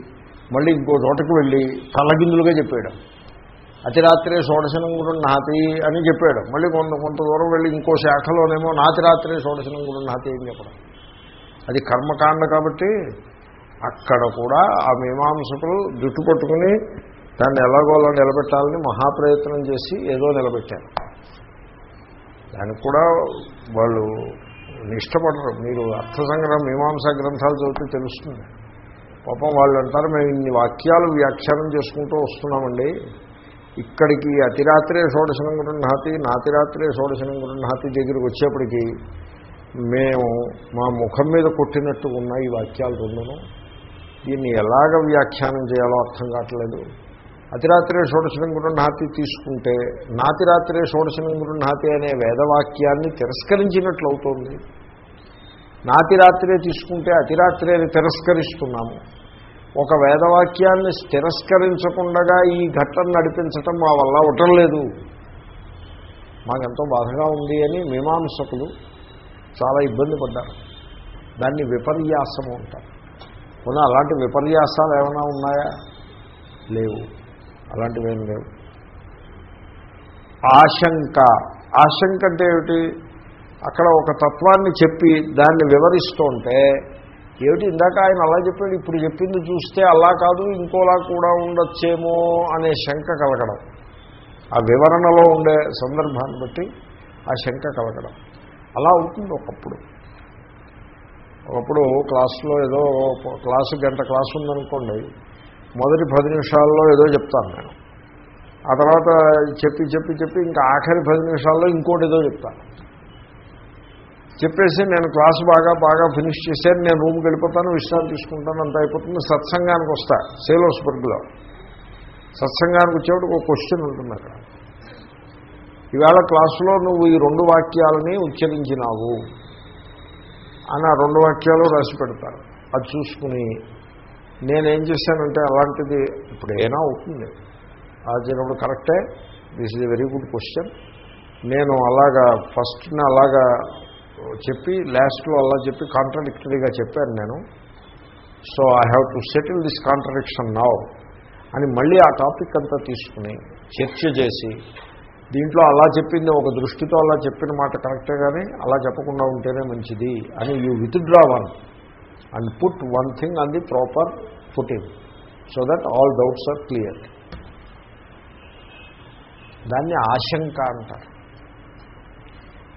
మళ్ళీ ఇంకో చోటకు వెళ్ళి తలగిందులుగా చెప్పేయడం. అతిరాత్రే షోడశనం కూడా నాతి అని చెప్పాడు మళ్ళీ కొంత కొంత దూరం వెళ్ళి ఇంకో శాఖలోనేమో నాతిరాత్రే షోడశనం కూడా నాతి అని చెప్పడం. అది కర్మకాండ కాబట్టి అక్కడ కూడా ఆ మీమాంసకులు జుట్టు పట్టుకుని దాన్ని ఎలాగోలా నిలబెట్టాలని మహాప్రయత్నం చేసి ఏదో నిలబెట్టారు. దానికి కూడా వాళ్ళు ఇష్టపడరు మీరు అర్థసంగ్రహం మీమాంసా గ్రంథాలు చదివితే తెలుస్తుంది. పాపం వాళ్ళు అంటారు మేము ఇన్ని వాక్యాలు వ్యాఖ్యానం చేసుకుంటూ వస్తున్నామండి. ఇక్కడికి అతిరాత్రే షోడశనం గృహాతి నాతిరాత్రే షోడశనం గృహాతి దగ్గరికి వచ్చేప్పటికీ మేము మా ముఖం మీద కొట్టినట్టు ఉన్న ఈ వాక్యాలు రెండును దీన్ని ఎలాగ వ్యాఖ్యానం చేయాలో అర్థం కావట్లేదు. అతిరాత్రే షోడశనం గృహాతి తీసుకుంటే నాతిరాత్రే షోడశనం గృహాతి అనే వేదవాక్యాన్ని తిరస్కరించినట్లు అవుతోంది నాతిరాత్రే తీసుకుంటే అతిరాత్రే తిరస్కరిస్తున్నాము. ఒక వేదవాక్యాన్ని తిరస్కరించకుండా ఈ ఘట్టం నడిపించటం మా వల్ల అవటం లేదు. మాకెంతో బాధగా ఉంది అని మీమాంసకులు చాలా ఇబ్బంది పడ్డారు. దాన్ని విపర్యాసము అంటారు. కొన్ని అలాంటి విపర్యాసాలు ఏమైనా ఉన్నాయా? లేవు. అలాంటివేం లేవు. ఆశంక. ఆశంక అంటే ఏమిటి? అక్కడ ఒక తత్వాన్ని చెప్పి దాన్ని వివరిస్తుంటే ఏమిటి? ఇందాక ఆయన అలా చెప్పాడు ఇప్పుడు చెప్పింది చూస్తే అలా కాదు ఇంకోలా కూడా ఉండొచ్చేమో అనే శంక కలగడం. ఆ వివరణలో ఉండే సందర్భాన్ని బట్టి ఆ శంక కలగడం. అలా అవుతుంది ఒకప్పుడు. ఒకప్పుడు క్లాసులో ఏదో క్లాసు గంట క్లాసు ఉందనుకోండి మొదటి పది నిమిషాల్లో ఏదో చెప్తాను నేను. ఆ తర్వాత చెప్పి చెప్పి చెప్పి ఇంకా ఆఖరి పది నిమిషాల్లో ఇంకోటి ఏదో చెప్తాను. చెప్పేసి నేను క్లాస్ బాగా బాగా ఫినిష్ చేశాను నేను రూమ్కి వెళ్ళిపోతాను విశ్రాంతి తీసుకుంటాను అంత అయిపోతుంది. సత్సంగానికి వస్తా సేలోస్బర్గ్లో. సత్సంగానికి వచ్చేవాడికి ఒక క్వశ్చన్ ఉంటుంది అక్కడ. ఈవేళ క్లాసులో నువ్వు ఈ రెండు వాక్యాలని ఉచ్చరించినావు. అని ఆ రెండు వాక్యాలు రాసి పెడతారు. అది చూసుకుని నేనేం చేశానంటే అలాంటిది ఇప్పుడు ఏమైనా అవుతుంది? అది కరెక్టే? This is a very good question నేను అలాగా ఫస్ట్ని అలాగా చెప్పి లాస్ట్లో అలా చెప్పి కాంట్రడిక్టరీగా చెప్పాను నేను. So I have to settle this contradiction now అని మళ్ళీ ఆ టాపిక్ అంతా తీసుకుని చర్చ చేసి దీంట్లో అలా చెప్పింది ఒక దృష్టితో అలా చెప్పిన మాట కరెక్టే కానీ అలా చెప్పకుండా ఉంటేనే మంచిది అని you withdraw one and put one thing on the proper footing so that all doubts are clear. దాన్ని ఆశంక అంటారు.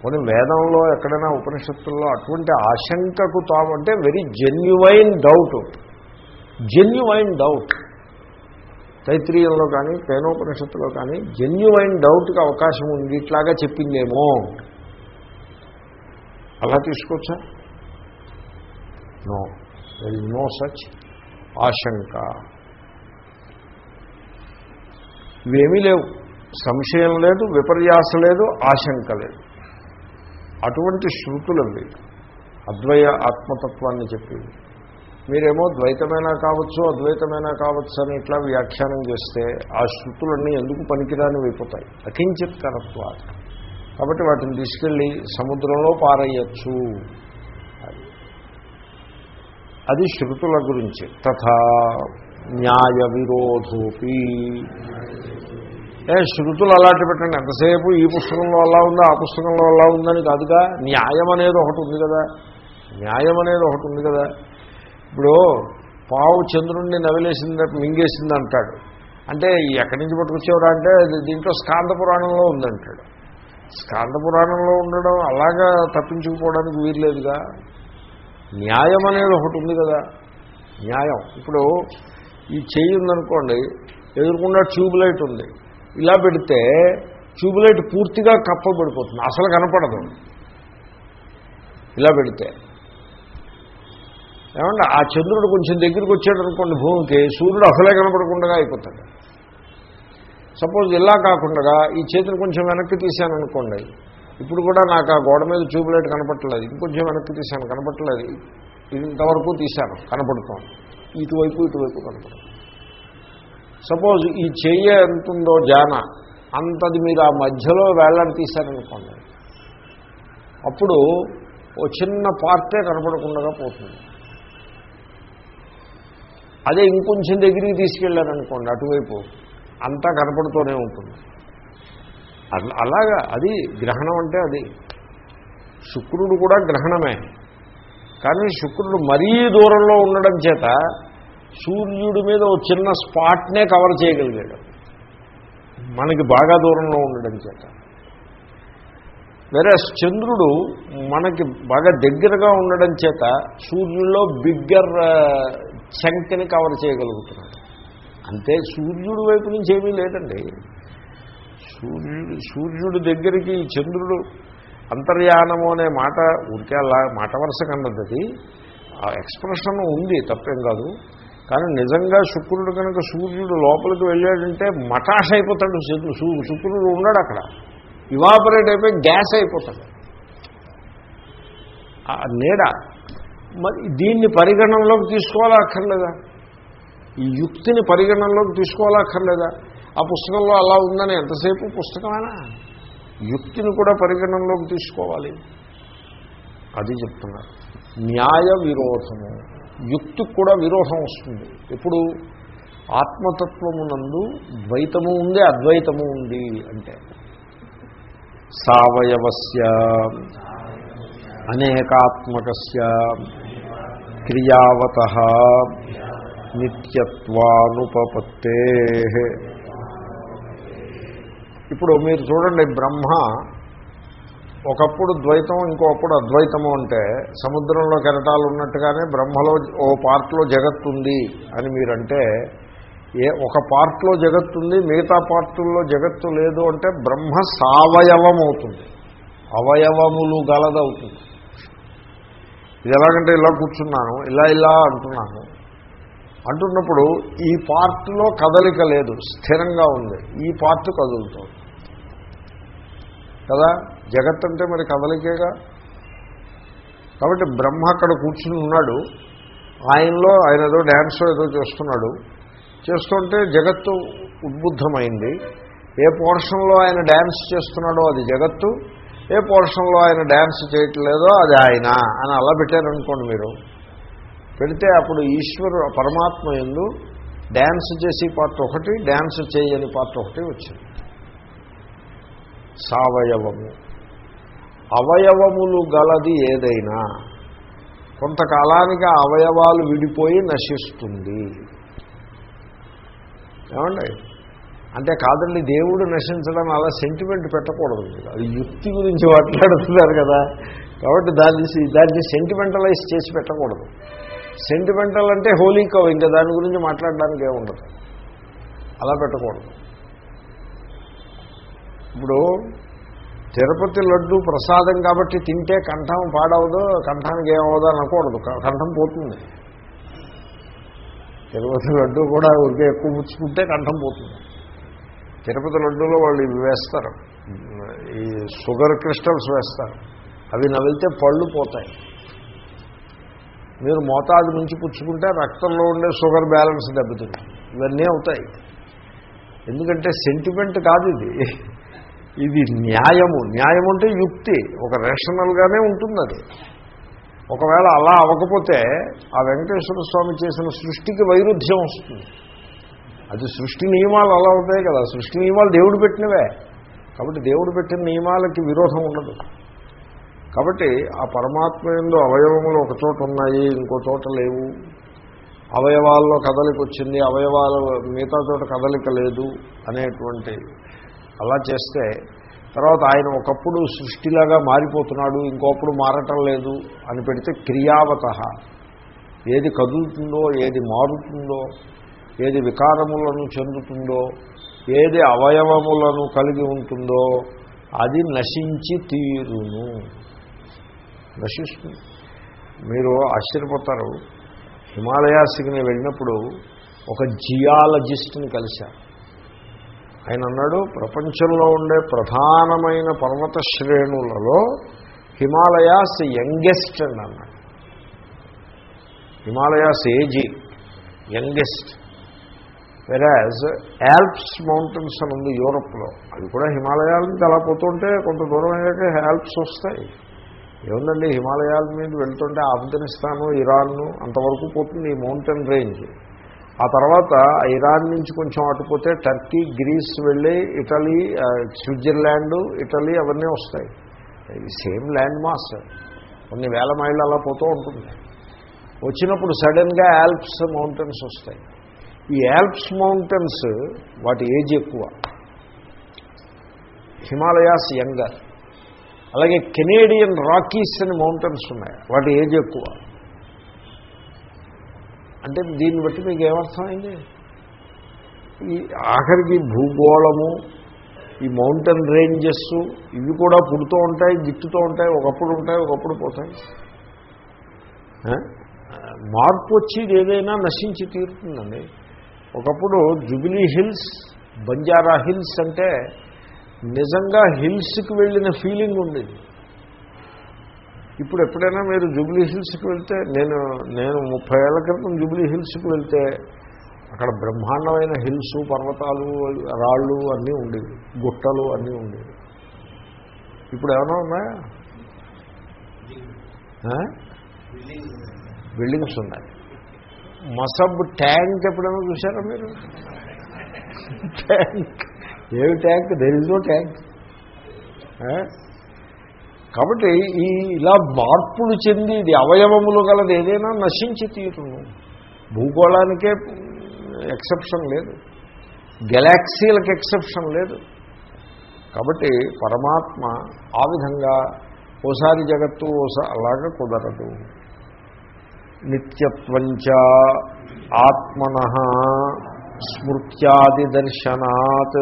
కొన్ని వేదంలో ఎక్కడైనా ఉపనిషత్తుల్లో అటువంటి ఆశంకకు తామంటే very genuine doubt genuine doubt తైత్రీయంలో కానీ కేనోపనిషత్తులో కానీ జెన్యువైన్ డౌట్కి అవకాశం ఉంది ఇట్లాగా చెప్పిందేమో. అలా తీసుకోవచ్చా? No there is no such ఆశంక. ఇవేమీ లేవు. సంశయం లేదు విపర్యాస లేదు ఆశంక లేదు. అటువంటి శృతులవి అద్వయ ఆత్మతత్వాన్ని చెప్పేవి. మీరేమో ద్వైతమైనా కావచ్చు అద్వైతమైనా కావచ్చు అని ఇట్లా వ్యాఖ్యానం చేస్తే ఆ శృతులన్నీ ఎందుకు పనికిరాని అయిపోతాయి? అకించిత్ కరత్వ కాబట్టి వాటిని తీసుకెళ్ళి సముద్రంలో పారేయచ్చు. అది. అది శృతుల గురించి. తథా న్యాయ విరోధోపి ఏ శృతులు అలాంటి పెట్టండి. ఎంతసేపు ఈ పుస్తకంలో అలా ఉందా ఆ పుస్తకంలో అలా ఉందని కాదుగా. న్యాయం అనేది ఒకటి ఉంది కదా. న్యాయం అనేది ఒకటి ఉంది కదా. ఇప్పుడు పావు చంద్రుణ్ణి నవిలేసింది మింగేసింది అంటాడు. అంటే ఎక్కడి నుంచి పట్టుకొచ్చేవాడు అంటే దీంట్లో స్కాంద పురాణంలో ఉందంటాడు. స్కాంద పురాణంలో ఉండడం అలాగా తప్పించుకుపోవడానికి వీల్లేదుగా. న్యాయం అనేది ఒకటి ఉంది కదా. న్యాయం. ఇప్పుడు ఈ చెయ్యి ఉందనుకోండి ఎదుర్కొన్న ట్యూబ్ లైట్ ఉంది. ఇలా పెడితే ట్యూబ్ లైట్ పూర్తిగా కప్పబడిపోతుంది. అసలు కనపడదు. ఇలా పెడితే ఏమంటే ఆ చంద్రుడు కొంచెం దగ్గరికి వచ్చాడు అనుకోండి భూమికి సూర్యుడు అసలే కనపడకుండా అయిపోతాడు. సపోజ్ ఇలా కాకుండా ఈ చేతిని కొంచెం వెనక్కి తీశాను అనుకోండి ఇప్పుడు కూడా నాకు ఆ గోడ మీద ట్యూబ్లైట్ కనపట్టలేదు ఇంకొంచెం వెనక్కి తీశాను కనపట్టలేదు ఇంతవరకు తీశాను కనపడుతోంది. ఇటువైపు ఇటువైపు కనపడుతుంది సపోజ్ ఈ చెయ్య ఎంతుందో జాన అంతది మీరు ఆ మధ్యలో వేళ్ళని తీశారనుకోండి అప్పుడు ఓ చిన్న పార్టే కనపడకుండా పోతుంది. అదే ఇంకొంచెం దగ్గరికి తీసుకెళ్ళారనుకోండి అటువైపు. అంతా కనపడుతూనే ఉంటుంది. అలాగా అది గ్రహణం అంటే అది. శుక్రుడు కూడా గ్రహణమే. కానీ శుక్రుడు మరీ దూరంలో ఉండడం చేత సూర్యుడి మీద ఒక చిన్న స్పాట్నే కవర్ చేయగలిగాడు. మనకి బాగా దూరంలో ఉండడం చేత. వేరే చంద్రుడు మనకి బాగా దగ్గరగా ఉండడం చేత సూర్యుల్లో బిగ్గర్ శంకని కవర్ చేయగలుగుతున్నాడు. అంతే సూర్యుడి వైపు నుంచి ఏమీ లేదండి. సూర్యుడు సూర్యుడు దగ్గరికి చంద్రుడు అంతర్యానము అనే మాట ఉడికే అలా మాట వరుస కన్నది. ఆ ఎక్స్ప్రెషన్ ఉంది తప్పేం కాదు. కానీ నిజంగా శుక్రుడు కనుక సూర్యుడు లోపలికి వెళ్ళాడంటే మటాష్ అయిపోతాడు. శుక్రుడు ఉన్నాడు అక్కడ. ఇవాపరేట్ అయిపోయి గ్యాస్ అయిపోతాడు. నీడ మరి దీన్ని పరిగణనలోకి తీసుకోవాలా అక్కర్లేదా? ఈ యుక్తిని పరిగణనలోకి తీసుకోవాలా అక్కర్లేదా? ఆ పుస్తకంలో అలా ఉందని ఎంతసేపు పుస్తకమేనా? యుక్తిని కూడా పరిగణనలోకి తీసుకోవాలి. అది చెప్తున్నారు న్యాయ విరోధము. యుక్తికి కూడా విరోధం వస్తుంది. ఎప్పుడు? ఆత్మతత్వమునందు ద్వైతము ఉంది అద్వైతము ఉంది అంటే. సవయవస్య అనేకాత్మకస్య క్రియావత నిత్యత్వానుపపత్తే ఇప్పుడు మీరు చూడండి బ్రహ్మ ఒకప్పుడు ద్వైతం ఇంకొకప్పుడు అద్వైతము అంటే సముద్రంలో కెరటాలు ఉన్నట్టుగానే బ్రహ్మలో ఓ పార్ట్లో జగత్తు ఉంది అని మీరంటే ఏ ఒక పార్ట్లో జగత్తు ఉంది మిగతా పార్టుల్లో జగత్తు లేదు అంటే బ్రహ్మ సావయవం అవుతుంది అవయవములు గలదవుతుంది. ఇది ఎలాగంటే ఇలా కూర్చున్నాను ఇలా ఇలా అంటున్నాను. అంటున్నప్పుడు ఈ పార్ట్లో కదలిక లేదు స్థిరంగా ఉంది. ఈ పార్ట్ కదులుతోంది. కదా? జగత్ అంటే మరి కదలికేగా? కాబట్టి బ్రహ్మ అక్కడ కూర్చుని ఉన్నాడు. ఆయనలో ఆయన ఏదో డ్యాన్స్ ఏదో చేస్తున్నాడు. చేస్తుంటే జగత్తు ఉద్బుద్ధమైంది. ఏ పోర్షన్లో ఆయన డ్యాన్స్ చేస్తున్నాడో అది జగత్తు ఏ పోర్షన్లో ఆయన డ్యాన్స్ చేయట్లేదో అది ఆయన అని అలా పెట్టారనుకోండి మీరు. పెడితే అప్పుడు ఈశ్వరు పరమాత్మ ఎందు డ్యాన్స్ చేసే పార్ట్ ఒకటి డ్యాన్స్ చేయని పార్ట్ ఒకటి వచ్చింది. సవయవము. అవయవములు గలది ఏదైనా కొంతకాలానికి అవయవాలు విడిపోయి నశిస్తుంది. ఏమండి? అంటే కాదండి దేవుడు నశించడం అలా సెంటిమెంట్ పెట్టకూడదు. అది యుక్తి గురించి మాట్లాడుతున్నారు కదా. కాబట్టి దాన్ని దాన్ని సెంటిమెంటలైజ్ చేసి పెట్టకూడదు. సెంటిమెంటల్ అంటే హోలీ కవ్ ఇంకా దాని గురించి మాట్లాడడానికి ఏముండదు. అలా పెట్టకూడదు. ఇప్పుడు తిరుపతి లడ్డు ప్రసాదం కాబట్టి తింటే కంఠం పాడవదో కంఠానికి ఏమవదో అనకూడదు. కంఠం పోతుంది. తిరుపతి లడ్డు కూడా ఊరికే ఎక్కువ పుచ్చుకుంటే కంఠం పోతుంది. తిరుపతి లడ్డూలో వాళ్ళు ఇవి వేస్తారు. ఈ షుగర్ క్రిస్టల్స్ వేస్తారు. అవి నవిలితే పళ్ళు పోతాయి. మీరు మోతాదు నుంచి పుచ్చుకుంటే రక్తంలో ఉండే షుగర్ బ్యాలెన్స్ దెబ్బతింటుంది. ఇవన్నీ అవుతాయి. ఎందుకంటే సెంటిమెంట్ కాదు ఇది. ఇది న్యాయము. న్యాయం అంటే యుక్తి. ఒక రేషనల్గానే ఉంటుంది అది ఒకవేళ అలా అవ్వకపోతే ఆ వెంకటేశ్వర స్వామి చేసిన సృష్టికి వైరుధ్యం వస్తుంది. అది సృష్టి నియమాలు అలా ఉంటాయి కదా. సృష్టి నియమాలు దేవుడు పెట్టినవే. కాబట్టి దేవుడు పెట్టిన నియమాలకి విరోధం ఉండదు. కాబట్టి ఆ పరమాత్మ ఎందు అవయవములు ఒక చోట ఉన్నాయి ఇంకో చోట లేవు. అవయవాల్లో కదలిక వచ్చింది అవయవాల మిగతా చోట కదలిక లేదు అనేటువంటి అలా చేస్తే తర్వాత ఆయన ఒకప్పుడు సృష్టిలాగా మారిపోతున్నాడు ఇంకొప్పుడు మారటం లేదు అని పెడితే క్రియావత. ఏది కదులుతుందో ఏది మారుతుందో ఏది వికారములను చెందుతుందో ఏది అవయవములను కలిగి ఉంటుందో అది నశించి తీరును. నశిస్తుంది. మీరు ఆశ్చర్యపోతారు. హిమాలయాస్కి నేను వెళ్ళినప్పుడు ఒక జియాలజిస్ట్ని కలిశాను ఆయన అన్నాడు ప్రపంచంలో ఉండే ప్రధానమైన పర్వత శ్రేణులలో హిమాలయాస్ యంగెస్ట్ అని అన్నాడు. హిమాలయాస్ ఏజీ యంగెస్ట్. వెరాజ్ యాల్ప్స్ మౌంటైన్స్ అని ఉంది యూరప్లో అది కూడా హిమాలయాల నుంచి అలా పోతుంటే కొంత దూరం అయ్యాక యాల్ప్స్ వస్తాయి. ఏముందండి? హిమాలయాల మీద వెళ్తుంటే ఆఫ్ఘనిస్తాను ఇరాన్ను అంతవరకు పోతుంది ఈ మౌంటైన్ రేంజ్ ఆ తర్వాత ఇరాన్ నుంచి కొంచెం అటుపోతే టర్కీ గ్రీస్ వెళ్ళి ఇటలీ స్విట్జర్లాండ్ ఇటలీ అవన్నీ వస్తాయి. సేమ్ ల్యాండ్ మాస్ కొన్ని వేల మైళ్ళు అలా పోతూ ఉంటుంది. వచ్చినప్పుడు సడన్గా ఆల్ప్స్ మౌంటైన్స్ వస్తాయి. ఈ యాల్ప్స్ మౌంటైన్స్ వాటి ఏజ్ ఎక్కువ. హిమాలయాస్ యంగర్. అలాగే కెనేడియన్ రాకీస్ అని మౌంటైన్స్ ఉన్నాయి. వాటి ఏజ్ ఎక్కువ. అంటే దీన్ని బట్టి మీకు ఏమర్థమైంది? ఈ ఆఖరికి భూగోళము ఈ మౌంటైన్ రేంజెస్ ఇవి కూడా పుడుతూ ఉంటాయి గిట్టుతూ ఉంటాయి ఒకప్పుడు ఉంటాయి ఒకప్పుడు పోతాయి. మార్పు వచ్చి ఏదైనా నశించి తీరుతుందండి. ఒకప్పుడు జుబిలీ హిల్స్ బంజారా హిల్స్ అంటే నిజంగా హిల్స్కి వెళ్ళిన ఫీలింగ్ ఉండేది. ఇప్పుడు ఎప్పుడైనా మీరు జూబ్లీ హిల్స్కి వెళ్తే నేను నేను ముప్పై ఏళ్ళ క్రితం జూబ్లీ హిల్స్కి వెళ్తే అక్కడ బ్రహ్మాండమైన హిల్స్ పర్వతాలు రాళ్ళు అన్నీ ఉండేవి గుట్టలు అన్నీ ఉండేవి. ఇప్పుడు ఏమైనా ఉన్నాయా? బిల్డింగ్స్. ఉన్నాయి. మసబ్ ట్యాంక్ ఎప్పుడైనా చూసారా మీరు? ట్యాంక్. ఏమి tank? There is no tank. కాబట్టి ఈ ఇలా మార్పులు చెంది ఇది అవయవములు గలది ఏదైనా నశించి తీరును. భూగోళానికే ఎక్సెప్షన్ లేదు. గెలాక్సీలకు ఎక్సెప్షన్ లేదు. కాబట్టి పరమాత్మ ఆ విధంగా ఓసారి జగత్తు ఓసారి అలాగా కుదరదు. నిత్యత్వంచ ఆత్మన స్మృత్యాది దర్శనాత్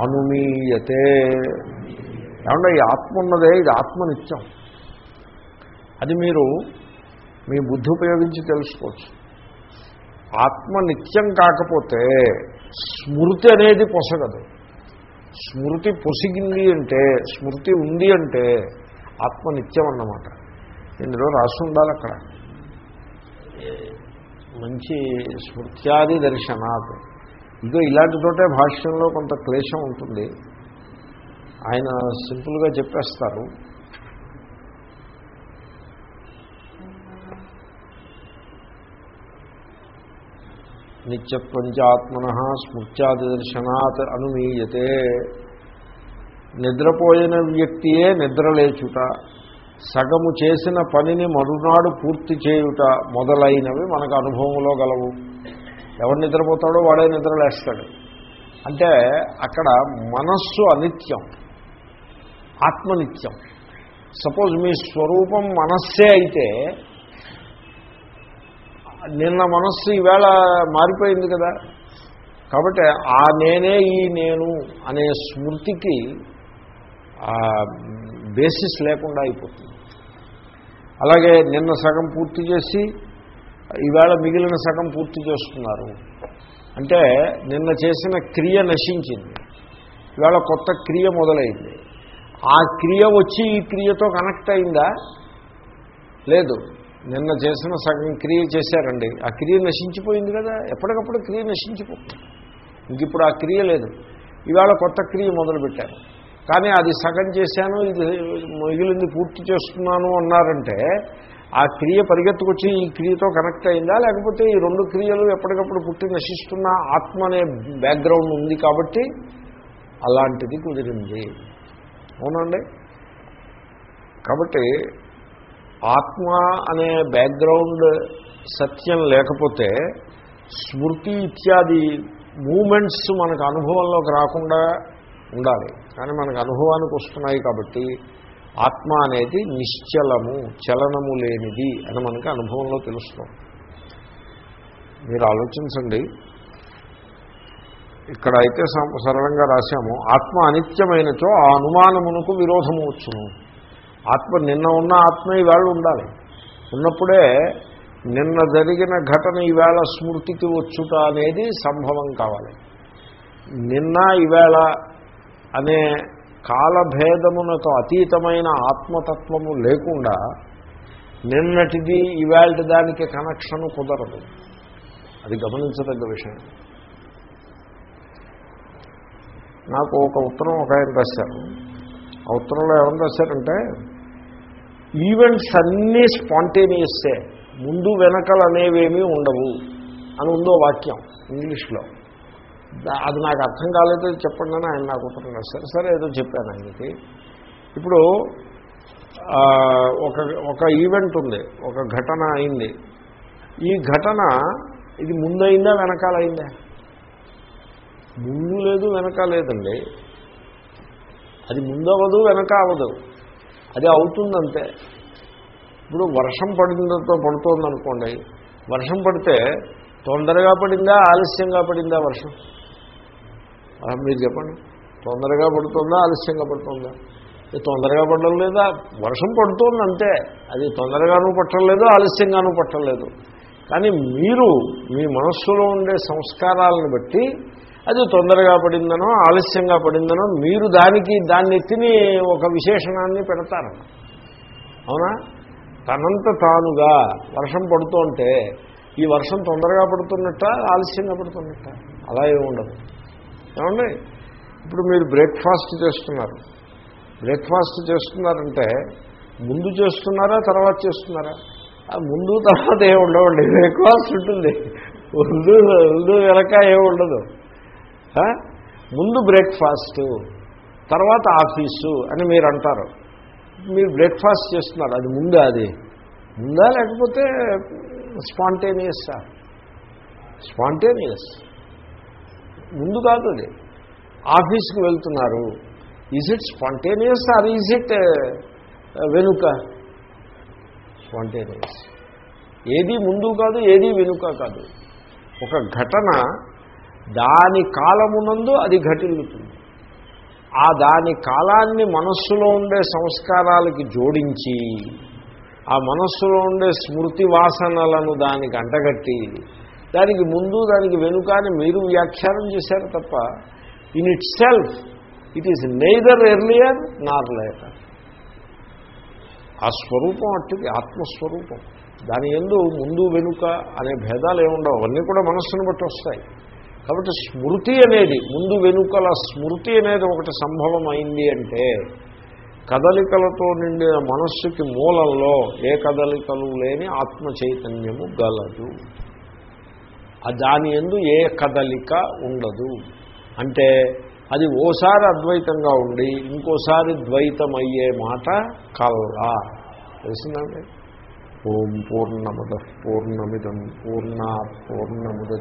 అనుమీయతే ఏమన్నా ఈ ఆత్మ ఉన్నదే ఇది ఆత్మనిత్యం. అది మీరు మీ బుద్ధి ఉపయోగించి తెలుసుకోవచ్చు. ఆత్మ నిత్యం కాకపోతే స్మృతి అనేది పొసగదు. స్మృతి పొసిగింది అంటే స్మృతి ఉంది అంటే ఆత్మ నిత్యం అన్నమాట. ఇందులో రాసి ఉండాలి అక్కడ? మంచి స్మృత్యాది దర్శనాత్. ఇదో ఇలాంటి తోటే భాష్యంలో కొంత క్లేశం ఉంటుంది. ఆయన సింపుల్గా చెప్పేస్తారు. నిత్యత్వం చ స్మృత్యాది దర్శనాత్ అనుమీయతే నిద్రపోయిన వ్యక్తియే నిద్రలేచుట. సగము చేసిన పనిని మరునాడు పూర్తి చేయుట మొదలైనవి మనకు అనుభవంలో గలవు. ఎవరు నిద్రపోతాడో వాడే నిద్రలేస్తాడు. అంటే అక్కడ మనస్సు అనిత్యం ఆత్మనిత్యం. సపోజ్ మీ స్వరూపం మనస్సే అయితే నిన్న మనస్సు ఈవేళ మారిపోయింది కదా. కాబట్టి ఆ నేనే ఈ నేను అనే స్మృతికి బేసిస్ లేకుండా అయిపోతుంది. అలాగే నిన్న సగం పూర్తి చేసి ఈవేళ మిగిలిన సగం పూర్తి చేస్తున్నారు. అంటే నిన్న చేసిన క్రియ నశించింది. ఇవాళ కొత్త క్రియ మొదలైంది. ఆ క్రియ వచ్చి ఈ క్రియతో కనెక్ట్ అయిందా? లేదు. నిన్న చేసిన సగం క్రియ చేశారండి. ఆ క్రియ నశించిపోయింది కదా. ఎప్పటికప్పుడు క్రియ నశించిపోతుంది ఇంక ఇప్పుడు ఆ క్రియ లేదు. ఇవాళ కొత్త క్రియ మొదలుపెట్టారు. కానీ అది సగం చేశాను ఇది మిగిలింది పూర్తి చేస్తున్నాను అన్నారంటే ఆ క్రియ పరిగెత్తుకొచ్చి ఈ క్రియతో కనెక్ట్ అయిందా? లేకపోతే ఈ రెండు క్రియలు ఎప్పటికప్పుడు పుట్టి నశిస్తున్న ఆత్మ అనే బ్యాక్గ్రౌండ్ ఉంది కాబట్టి అలాంటిది కుదిరింది. అవునండి? కాబట్టి ఆత్మ అనే బ్యాక్గ్రౌండ్ సత్యం లేకపోతే స్మృతి ఇత్యాది మూమెంట్స్ మనకు అనుభవంలోకి రాకుండా ఉండాలి. కానీ మనకు అనుభవానికి వస్తున్నాయి కాబట్టి ఆత్మ అనేది నిశ్చలము చలనము లేనిది అని మనకి అనుభవంలో తెలుస్తాం మీరు ఆలోచించండి. ఇక్కడ అయితే సరళంగా రాశాము. ఆత్మ అనిత్యమైనచో ఆ అనుమానమునకు విరోధము వచ్చును. ఆత్మ నిన్న ఉన్న ఆత్మ ఈవేళ ఉండాలి. ఉన్నప్పుడే నిన్న జరిగిన ఘటన ఈవేళ స్మృతికి వచ్చుట అనేది సంభవం కావాలి. నిన్న ఈవేళ అనే కాలభేదమునకు అతీతమైన ఆత్మతత్వము లేకుండా నిన్నటిది ఇవాళ దానికి కనెక్షన్ కుదరదు. అది గమనించదగ్గ విషయం. నాకు ఒక ఉత్తరం ఒక ఆయన రాశారు. ఆ ఉత్తరంలో ఏమని రాశారంటే ఈవెంట్స్ అన్నీ స్పాంటేనియస్సే. ముందు వెనకలు అనేవేమీ ఉండవు అని ఉందో వాక్యం ఇంగ్లీష్లో. అది నాకు అర్థం కాలేదు చెప్పండి అని ఆయన నాకు ఉత్తరం రాశారు సరే ఏదో చెప్పాను ఆయనకి. ఇప్పుడు ఒక ఒక ఈవెంట్ ఉంది ఒక ఘటన అయింది. ఈ ఘటన ఇది ముందైందా వెనకాలైందా ముందు లేదు వెనక లేదండి. అది ముందవదు వెనక అవ్వదు. అది అవుతుందంతే. ఇప్పుడు వర్షం పడిందంతో పడుతోందనుకోండి వర్షం పడితే తొందరగా పడిందా ఆలస్యంగా పడిందా వర్షం? మీరు చెప్పండి. తొందరగా పడుతుందా ఆలస్యంగా పడుతుందా? తొందరగా పడడం లేదా వర్షం పడుతుంది అంతే. అది తొందరగానూ పట్టలేదు ఆలస్యంగానూ పట్టలేదు కానీ మీరు మీ మనస్సులో ఉండే సంస్కారాలను బట్టి అది తొందరగా పడిందనో ఆలస్యంగా పడిందనో మీరు దానికి దాన్ని ఎత్తిని ఒక విశేషణాన్ని పెడతారు. అవునా? తనంత తానుగా వర్షం పడుతుంటే ఈ వర్షం తొందరగా పడుతున్నట్ట ఆలస్యంగా పడుతున్నట్ట? అలా ఏమి ఉండదు. ఏమండి? ఇప్పుడు మీరు బ్రేక్ఫాస్ట్ చేస్తున్నారు. బ్రేక్ఫాస్ట్ చేస్తున్నారంటే ముందు చేస్తున్నారా తర్వాత చేస్తున్నారా? ముందు తర్వాత ఏమి ఉండవండి. బ్రేక్ఫాస్ట్ ఉంటుంది. ముందు ముందు వెనక ఏమి ఉండదు. ముందు బ్రేక్ఫాస్ట్ తర్వాత ఆఫీసు అని మీరు అంటారు. మీరు బ్రేక్ఫాస్ట్ చేస్తున్నారు. అది ముందా అది? ముందా లేకపోతే స్పాంటేనియస్సా? స్పాంటేనియస్. ముందు కాదు అది. ఆఫీస్కి వెళ్తున్నారు. Is it spontaneous or is it వెనుక? స్పాంటేనియస్ ఏది ముందు కాదు ఏది వెనుక కాదు. ఒక ఘటన దాని కాలమునందు అది ఘటిల్లుతుంది. ఆ దాని కాలాన్ని మనస్సులో ఉండే సంస్కారాలకి జోడించి ఆ మనస్సులో ఉండే స్మృతి వాసనలను దానికి అంటగట్టి దానికి ముందు దానికి వెనుక అని మీరు వ్యాఖ్యానం చేశారు తప్ప in itself it is neither earlier nor later ఆ స్వరూపం అట్టిది ఆత్మస్వరూపం. దాని ఎందు ముందు వెనుక అనే భేదాలు ఏముండవు. అవన్నీ కూడా మనస్సును బట్టి వస్తాయి. కాబట్టి స్మృతి అనేది ముందు వెనుకల స్మృతి అనేది ఒకటి సంభవం అయింది అంటే కదలికలతో నిండిన మనస్సుకి మూలంలో ఏ కదలికలు లేని ఆత్మ చైతన్యము గలదు. దాని ఎందు ఏ కదలిక ఉండదు. అంటే అది ఓసారి అద్వైతంగా ఉండి ఇంకోసారి ద్వైతమయ్యే మాట కల్లా. తెలిసిందండి ఓం పూర్ణమద పూర్ణమిదం పూర్ణ పూర్ణముద